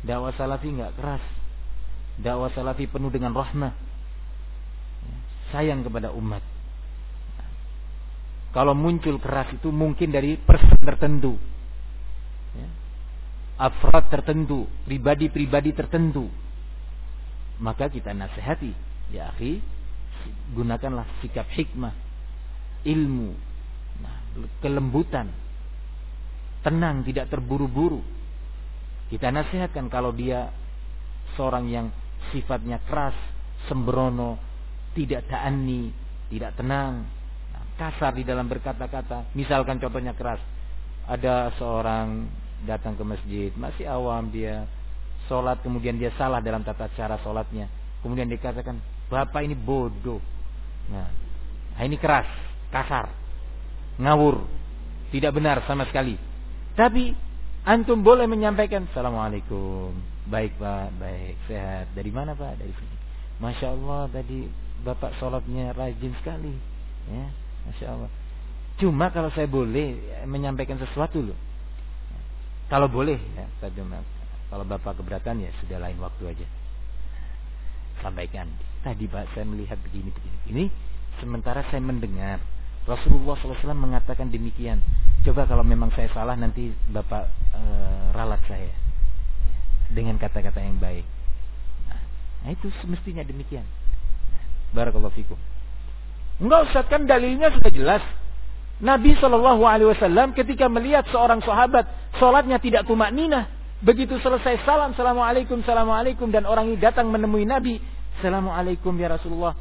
Dakwah salafi enggak keras. Dakwah salafi penuh dengan rahmah. Sayang kepada umat. Kalau muncul keras itu mungkin dari person tertentu. Afrad tertentu, pribadi-pribadi tertentu. Maka kita nasihati, ya akhi, gunakanlah sikap hikmah, ilmu, nah, kelembutan, tenang, tidak terburu-buru. Kita nasihatkan kalau dia seorang yang sifatnya keras, sembrono, tidak ta'ani, tidak tenang, nah, kasar di dalam berkata-kata. Misalkan contohnya keras, ada seorang datang ke masjid, masih awam dia, sholat kemudian dia salah dalam tata cara sholatnya. Kemudian dikatakan, bapak ini bodoh. Nah, nah, ini keras, kasar, ngawur, tidak benar sama sekali. Tapi antum boleh menyampaikan, Assalamualaikum, baik pak, baik, sehat. Dari mana pak? Dari sini. Masya Allah tadi bapak sholatnya rajin sekali, ya, masya Allah. Cuma kalau saya boleh menyampaikan sesuatu loh. Kalau boleh ya, kalau Bapak keberatan ya sudah lain waktu aja. Sampaikan. Tadi Pak saya melihat begini begini. Ini sementara saya mendengar Rasulullah SAW mengatakan demikian. Coba kalau memang saya salah nanti Bapak e, ralat saya dengan kata-kata yang baik. Nah, itu semestinya demikian. Barakallahu fikum. Enggak Ustaz kan dalilnya sudah jelas. Nabi Shallallahu Alaihi Wasallam ketika melihat seorang sahabat sholatnya tidak tumak nina, begitu selesai salam, assalamualaikum, assalamualaikum dan orang ini datang menemui Nabi, assalamualaikum ya Rasulullah,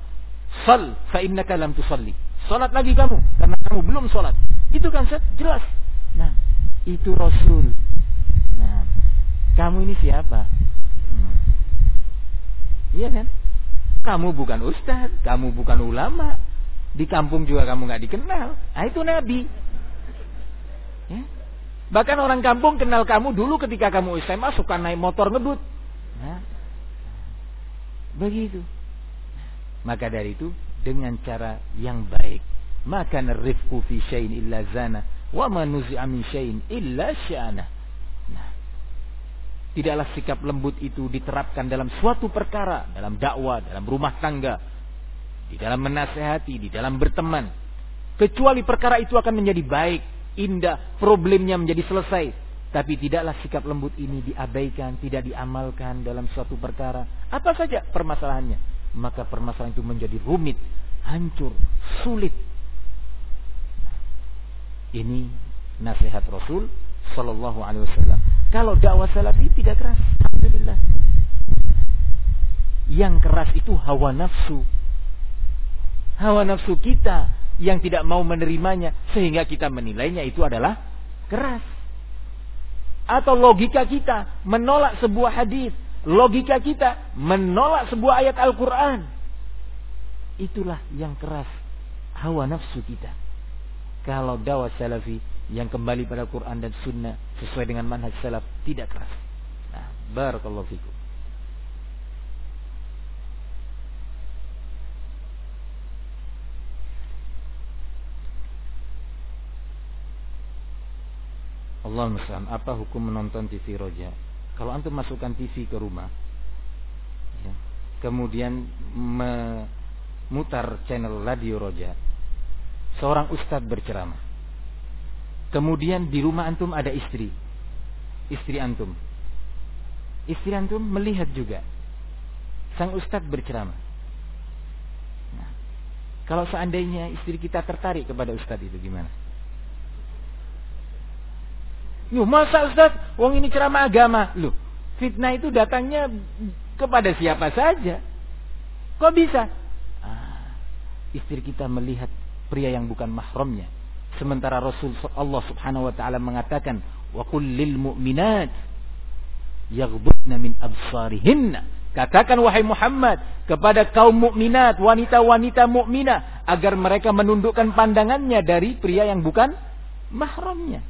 sal fa innaka lam tusalli. Sholat lagi kamu karena kamu belum sholat. Itu kan jelas. Nah, itu Rasul. Nah, kamu ini siapa? Hmm. Iya kan? Kamu bukan ustaz, kamu bukan ulama, di kampung juga kamu nggak dikenal. Nah itu Nabi. Ya. Bahkan orang kampung kenal kamu dulu ketika kamu SMA suka naik motor ngebut. Nah, begitu. Maka dari itu dengan cara yang baik. Maka nerifku fi syai'in illa zana. Wa ma nuzi'a min syai'in illa syana. Nah, tidaklah sikap lembut itu diterapkan dalam suatu perkara. Dalam dakwah, dalam rumah tangga di dalam menasehati, di dalam berteman. Kecuali perkara itu akan menjadi baik, indah, problemnya menjadi selesai. Tapi tidaklah sikap lembut ini diabaikan, tidak diamalkan dalam suatu perkara. Apa saja permasalahannya. Maka permasalahan itu menjadi rumit, hancur, sulit. Ini nasihat Rasul Sallallahu Alaihi Wasallam. Kalau dakwah salafi tidak keras, alhamdulillah. Yang keras itu hawa nafsu, hawa nafsu kita yang tidak mau menerimanya sehingga kita menilainya itu adalah keras. Atau logika kita menolak sebuah hadis, logika kita menolak sebuah ayat Al-Qur'an. Itulah yang keras hawa nafsu kita. Kalau dakwah salafi yang kembali pada Quran dan Sunnah sesuai dengan manhaj salaf tidak keras. Nah, barakallahu fikum. Allah musta'an apa hukum menonton TV roja kalau antum masukkan TV ke rumah ya, kemudian memutar channel radio roja seorang ustadz berceramah. Kemudian di rumah antum ada istri istri antum. Istri antum melihat juga sang ustadz berceramah. Nah, kalau seandainya istri kita tertarik kepada ustadz itu gimana Yuh, masa Ustaz, wong ini ceramah agama. Loh, fitnah itu datangnya kepada siapa saja. Kok bisa? Ah, istri kita melihat pria yang bukan mahramnya. Sementara Rasul Allah Subhanahu wa taala mengatakan, "Wa qul lil mu'minat yaghdudna min absarihinna." Katakan wahai Muhammad kepada kaum mukminat, wanita-wanita mukminah agar mereka menundukkan pandangannya dari pria yang bukan mahramnya.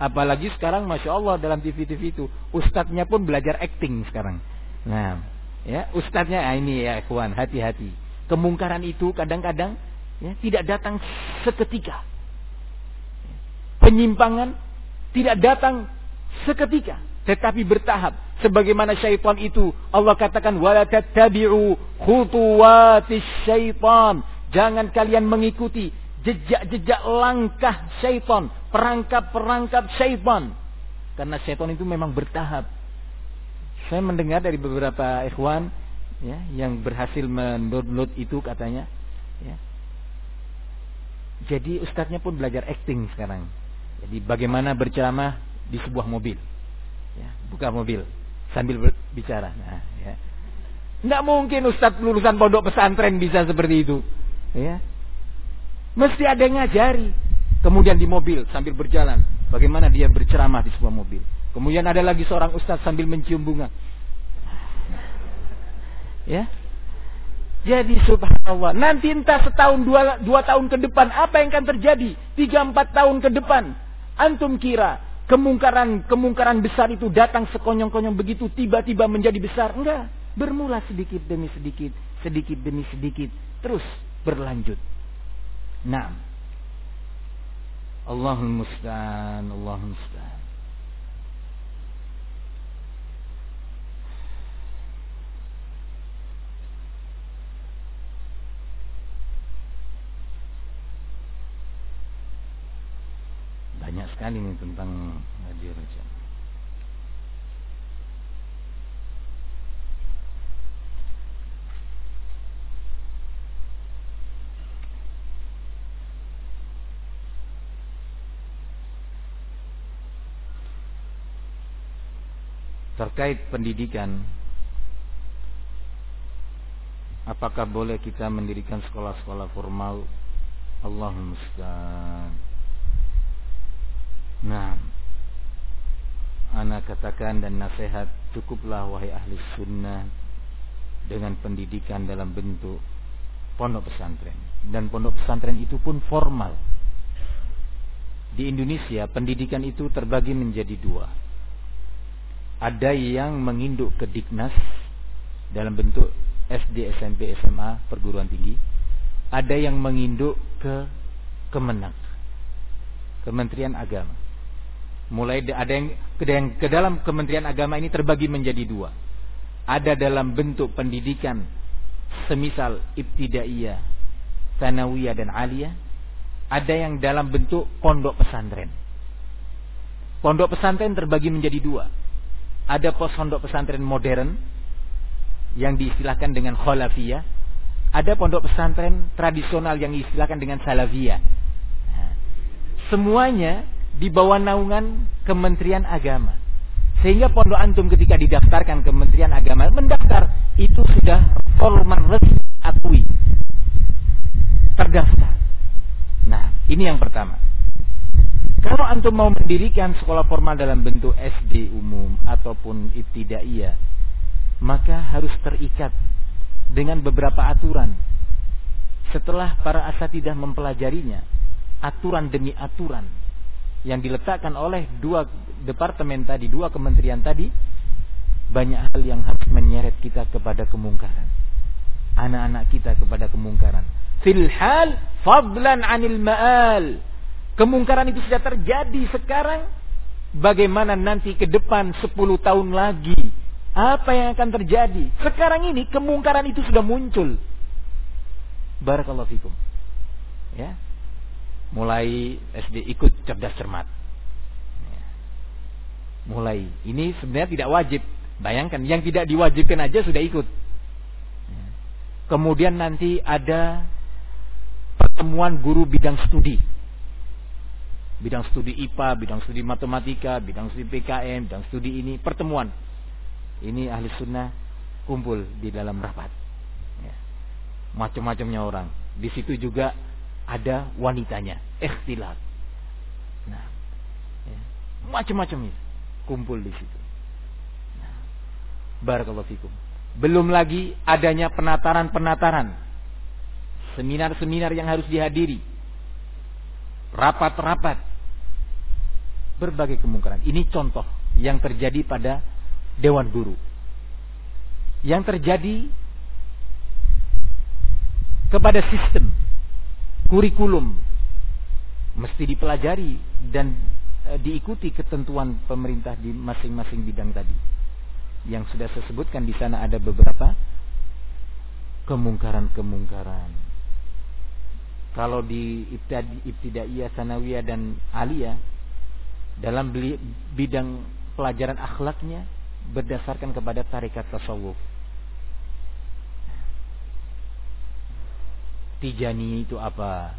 Apalagi sekarang Masya Allah dalam TV-TV itu. Ustadznya pun belajar acting sekarang. Nah, ya Ustadznya nah ini ya kawan hati-hati. Kemungkaran itu kadang-kadang ya, tidak datang seketika. Penyimpangan tidak datang seketika. Tetapi bertahap. Sebagaimana syaitan itu. Allah katakan. Wala khutuwatis syaitan. Jangan kalian mengikuti jejak-jejak langkah syaitan, perangkap-perangkap syaitan. Karena setan itu memang bertahap. Saya mendengar dari beberapa ikhwan ya yang berhasil mendownload itu katanya ya. Jadi ustadznya pun belajar acting sekarang. Jadi bagaimana berceramah di sebuah mobil. Ya, buka mobil sambil berbicara. Nah, ya. Nggak mungkin ustadz lulusan pondok pesantren bisa seperti itu. Ya. Mesti ada yang ngajari. Kemudian di mobil sambil berjalan. Bagaimana dia berceramah di sebuah mobil. Kemudian ada lagi seorang ustadz sambil mencium bunga. Ya. Jadi subhanallah. Nanti entah setahun dua, dua tahun ke depan. Apa yang akan terjadi? Tiga empat tahun ke depan. Antum kira kemungkaran kemungkaran besar itu datang sekonyong-konyong begitu tiba-tiba menjadi besar? Enggak. Bermula sedikit demi sedikit. Sedikit demi sedikit. Terus berlanjut. Nah. Allahul musta'an. Allahul musta'an. Terkait pendidikan apakah boleh kita mendirikan sekolah-sekolah formal? Allahumma musta'an nah anak katakan dan nasihat cukuplah wahai ahli sunnah dengan pendidikan dalam bentuk pondok pesantren. Dan pondok pesantren itu pun formal. Di Indonesia pendidikan itu terbagi menjadi dua ada yang menginduk ke Diknas dalam bentuk SD, SMP, SMA, perguruan tinggi. Ada yang menginduk ke Kemenak, Kementerian Agama. Mulai ada yang ke, yang ke dalam Kementerian Agama ini terbagi menjadi dua. Ada dalam bentuk pendidikan semisal ibtidaiyah, sanawiyah dan aliyah. Ada yang dalam bentuk pondok pesantren. Pondok pesantren terbagi menjadi dua ada pondok pesantren modern yang diistilahkan dengan kholafiyah, ada pondok pesantren tradisional yang diistilahkan dengan salafiyah. Nah, semuanya di bawah naungan Kementerian Agama. Sehingga pondok antum ketika didaftarkan Kementerian Agama mendaftar itu sudah formal resmi akui. Terdaftar. Nah, ini yang pertama. Kalau antum mau mendirikan sekolah formal dalam bentuk SD umum ataupun ibtidaiyah, maka harus terikat dengan beberapa aturan. Setelah para asatidah mempelajarinya, aturan demi aturan yang diletakkan oleh dua departemen tadi, dua kementerian tadi, banyak hal yang harus menyeret kita kepada kemungkaran. Anak-anak kita kepada kemungkaran. Filhal fadlan anil ma'al Kemungkaran itu sudah terjadi sekarang. Bagaimana nanti ke depan 10 tahun lagi? Apa yang akan terjadi? Sekarang ini kemungkaran itu sudah muncul. Barakallahu fikum. Ya. Mulai SD ikut cerdas cermat. Ya. Mulai. Ini sebenarnya tidak wajib. Bayangkan yang tidak diwajibkan aja sudah ikut. Ya. Kemudian nanti ada pertemuan guru bidang studi bidang studi IPA, bidang studi matematika, bidang studi PKM, bidang studi ini pertemuan. Ini ahli sunnah kumpul di dalam rapat. Ya. Macam-macamnya orang. Di situ juga ada wanitanya, ikhtilat. Nah, ya. macam-macam kumpul di situ. Nah, Barakallahu fikum. Belum lagi adanya penataran-penataran. Seminar-seminar yang harus dihadiri. Rapat-rapat berbagai kemungkaran. Ini contoh yang terjadi pada Dewan Guru. Yang terjadi kepada sistem kurikulum mesti dipelajari dan e, diikuti ketentuan pemerintah di masing-masing bidang tadi. Yang sudah saya sebutkan di sana ada beberapa kemungkaran-kemungkaran. Kalau di ibtidaiyah, sanawiyah dan aliyah dalam bidang pelajaran akhlaknya berdasarkan kepada tarikat tasawuf. Tijani itu apa?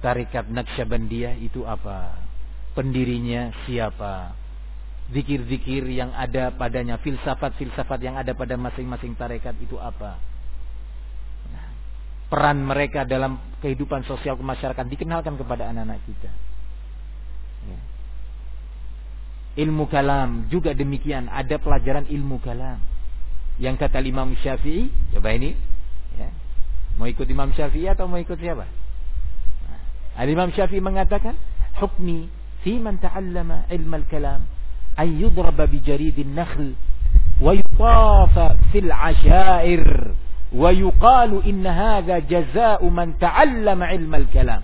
Tarikat Naqsyabandiyah itu apa? Pendirinya siapa? Zikir-zikir yang ada padanya, filsafat-filsafat yang ada pada masing-masing tarekat itu apa? Peran mereka dalam kehidupan sosial masyarakat dikenalkan kepada anak-anak kita. Ya. Ilmu kalam juga demikian. Ada pelajaran ilmu kalam. Yang kata Imam Syafi'i. Coba ini. Ya. Mau ikut Imam Syafi'i atau mau ikut siapa? Nah, Imam Syafi'i mengatakan. Hukmi fi man ta'allama ilmu kalam. An yudraba bi jaridin nakhl. Wa yutafa fil asyair. Wa yuqalu inna hadha jaza'u man ta'allama ilmu kalam.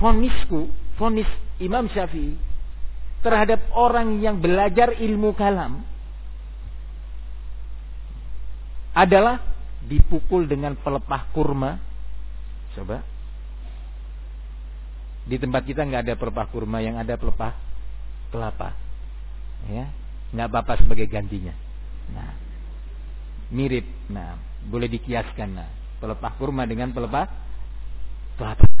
Fonisku, fonis Imam Syafi'i terhadap orang yang belajar ilmu kalam adalah dipukul dengan pelepah kurma. Coba. Di tempat kita nggak ada pelepah kurma, yang ada pelepah kelapa. Ya, nggak apa-apa sebagai gantinya. Nah, mirip. Nah, boleh dikiaskan. Nah, pelepah kurma dengan pelepah kelapa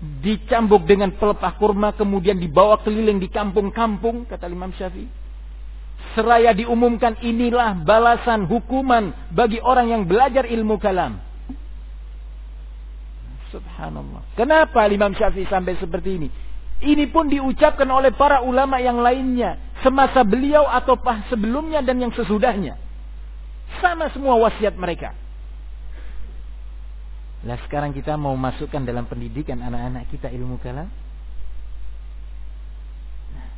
dicambuk dengan pelepah kurma kemudian dibawa keliling di kampung-kampung kata Imam Syafi'i. Seraya diumumkan inilah balasan hukuman bagi orang yang belajar ilmu kalam. Subhanallah. Kenapa Imam Syafi'i sampai seperti ini? Ini pun diucapkan oleh para ulama yang lainnya semasa beliau atau sebelumnya dan yang sesudahnya. Sama semua wasiat mereka Nah sekarang kita mau masukkan dalam pendidikan anak-anak kita ilmu kalam. Nah,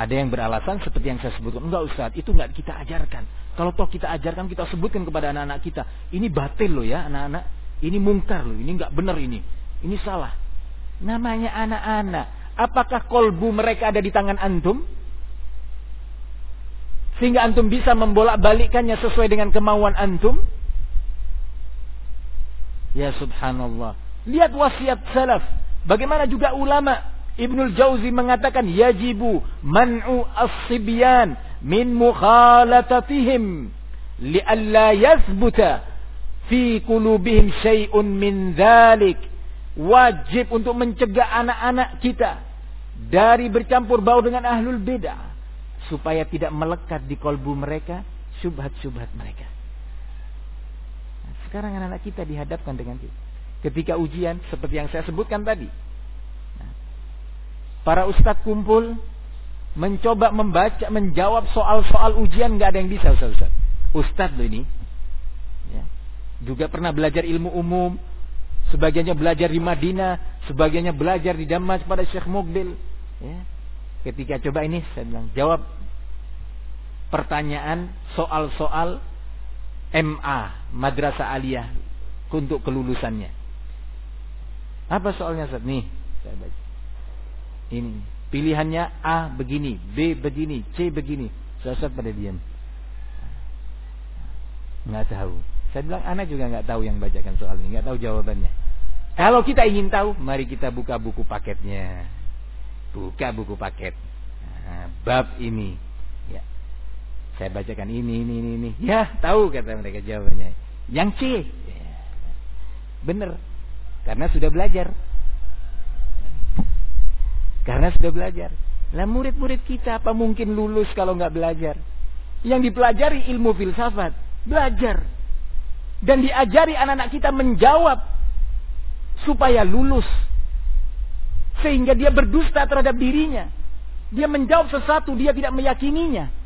ada yang beralasan seperti yang saya sebutkan. Enggak Ustaz, itu enggak kita ajarkan. Kalau toh kita ajarkan, kita sebutkan kepada anak-anak kita. Ini batil loh ya anak-anak. Ini mungkar loh, ini enggak benar ini. Ini salah. Namanya anak-anak. Apakah kolbu mereka ada di tangan antum? Sehingga antum bisa membolak-balikannya sesuai dengan kemauan antum? Ya subhanallah. Lihat wasiat salaf. Bagaimana juga ulama. Ibnul Jauzi mengatakan yajibu man'u as-sibyan min mukhalatatihim li'alla yathbuta fi qulubihim syai'un min dhalik. Wajib untuk mencegah anak-anak kita dari bercampur bau dengan ahlul bidah supaya tidak melekat di kolbu mereka syubhat-syubhat mereka. Sekarang anak-anak kita dihadapkan dengan itu. Ketika ujian seperti yang saya sebutkan tadi. Nah, para ustadz kumpul mencoba membaca, menjawab soal-soal ujian nggak ada yang bisa ustadz-ustadz. Ustadz loh ini. Ya. Juga pernah belajar ilmu umum. Sebagiannya belajar di Madinah. Sebagiannya belajar di Damas pada Syekh Mugdil. Ya. Ketika coba ini saya bilang jawab pertanyaan soal-soal MA, Madrasah Aliyah untuk kelulusannya. Apa soalnya Ustaz? Nih, saya baca. Ini, pilihannya A begini, B begini, C begini. Ustaz pada diam. Nggak tahu. Saya bilang anak juga nggak tahu yang bacakan soal ini, nggak tahu jawabannya. Kalau kita ingin tahu, mari kita buka buku paketnya. Buka buku paket. Nah, bab ini saya bacakan ini, ini, ini, ini. Ya, tahu kata mereka jawabannya. Yang C. Ya. Benar. Karena sudah belajar. Karena sudah belajar. Lah murid-murid kita apa mungkin lulus kalau nggak belajar? Yang dipelajari ilmu filsafat, belajar. Dan diajari anak-anak kita menjawab supaya lulus. Sehingga dia berdusta terhadap dirinya. Dia menjawab sesuatu dia tidak meyakininya.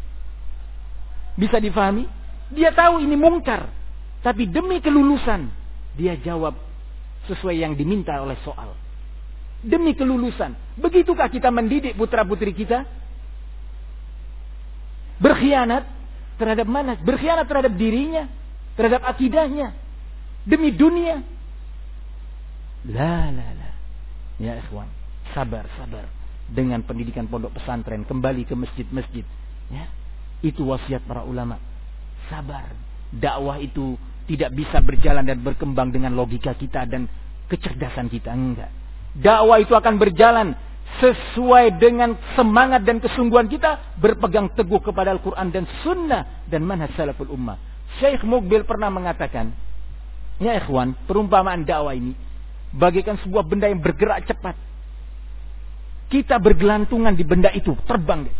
Bisa difahami? Dia tahu ini mungkar. Tapi demi kelulusan, dia jawab sesuai yang diminta oleh soal. Demi kelulusan. Begitukah kita mendidik putra-putri kita? Berkhianat terhadap mana? Berkhianat terhadap dirinya, terhadap akidahnya, demi dunia. La la la. Ya ikhwan, sabar sabar dengan pendidikan pondok pesantren, kembali ke masjid-masjid, ya. Itu wasiat para ulama. Sabar. Dakwah itu tidak bisa berjalan dan berkembang dengan logika kita dan kecerdasan kita. Enggak. Dakwah itu akan berjalan sesuai dengan semangat dan kesungguhan kita berpegang teguh kepada Al-Quran dan Sunnah dan manhaj salaful ummah. Syekh Mukbil pernah mengatakan, ya ikhwan, perumpamaan dakwah ini bagaikan sebuah benda yang bergerak cepat. Kita bergelantungan di benda itu, terbang. Ya.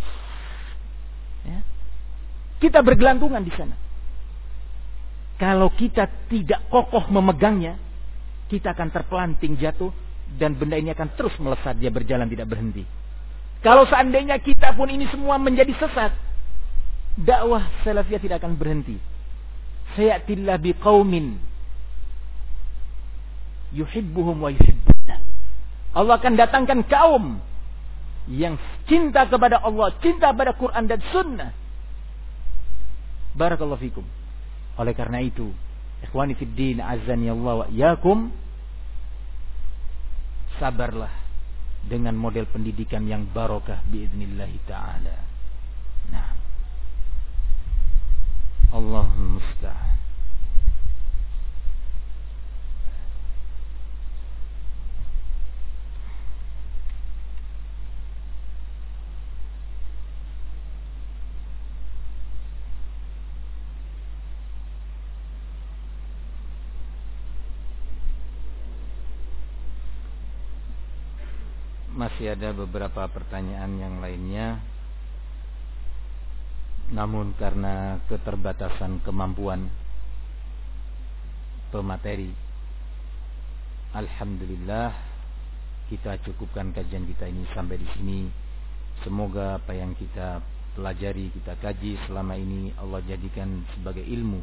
Kita bergelantungan di sana. Kalau kita tidak kokoh memegangnya, kita akan terpelanting jatuh dan benda ini akan terus melesat dia berjalan tidak berhenti. Kalau seandainya kita pun ini semua menjadi sesat, dakwah salafiyah tidak akan berhenti. Sayatillah biqaumin yuhibbuhum wa yuhibbuna. Allah akan datangkan kaum yang cinta kepada Allah, cinta pada Quran dan Sunnah. Barakallahu fikum. Oleh karena itu, ikhwani fid din azani Allah wa iyyakum sabarlah dengan model pendidikan yang barokah biidnillahi taala. Nah. Allah musta'an. Masih ada beberapa pertanyaan yang lainnya. Namun karena keterbatasan kemampuan pemateri Alhamdulillah kita cukupkan kajian kita ini sampai di sini. Semoga apa yang kita pelajari kita kaji selama ini Allah jadikan sebagai ilmu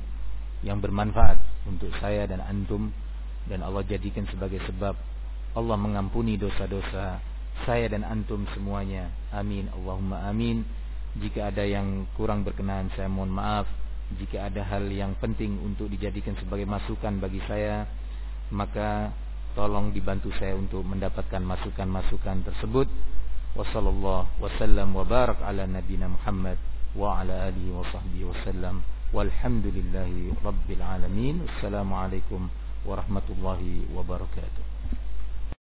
yang bermanfaat untuk saya dan antum. Dan Allah jadikan sebagai sebab Allah mengampuni dosa-dosa saya dan antum semuanya. Amin. Allahumma amin. Jika ada yang kurang berkenan saya mohon maaf. Jika ada hal yang penting untuk dijadikan sebagai masukan bagi saya, maka tolong dibantu saya untuk mendapatkan masukan-masukan tersebut. Wassallallahu wasallam wa barak ala Muhammad wa ala alihi wa sahbihi wasallam. Walhamdulillahi rabbil alamin. Wassalamualaikum warahmatullahi wabarakatuh.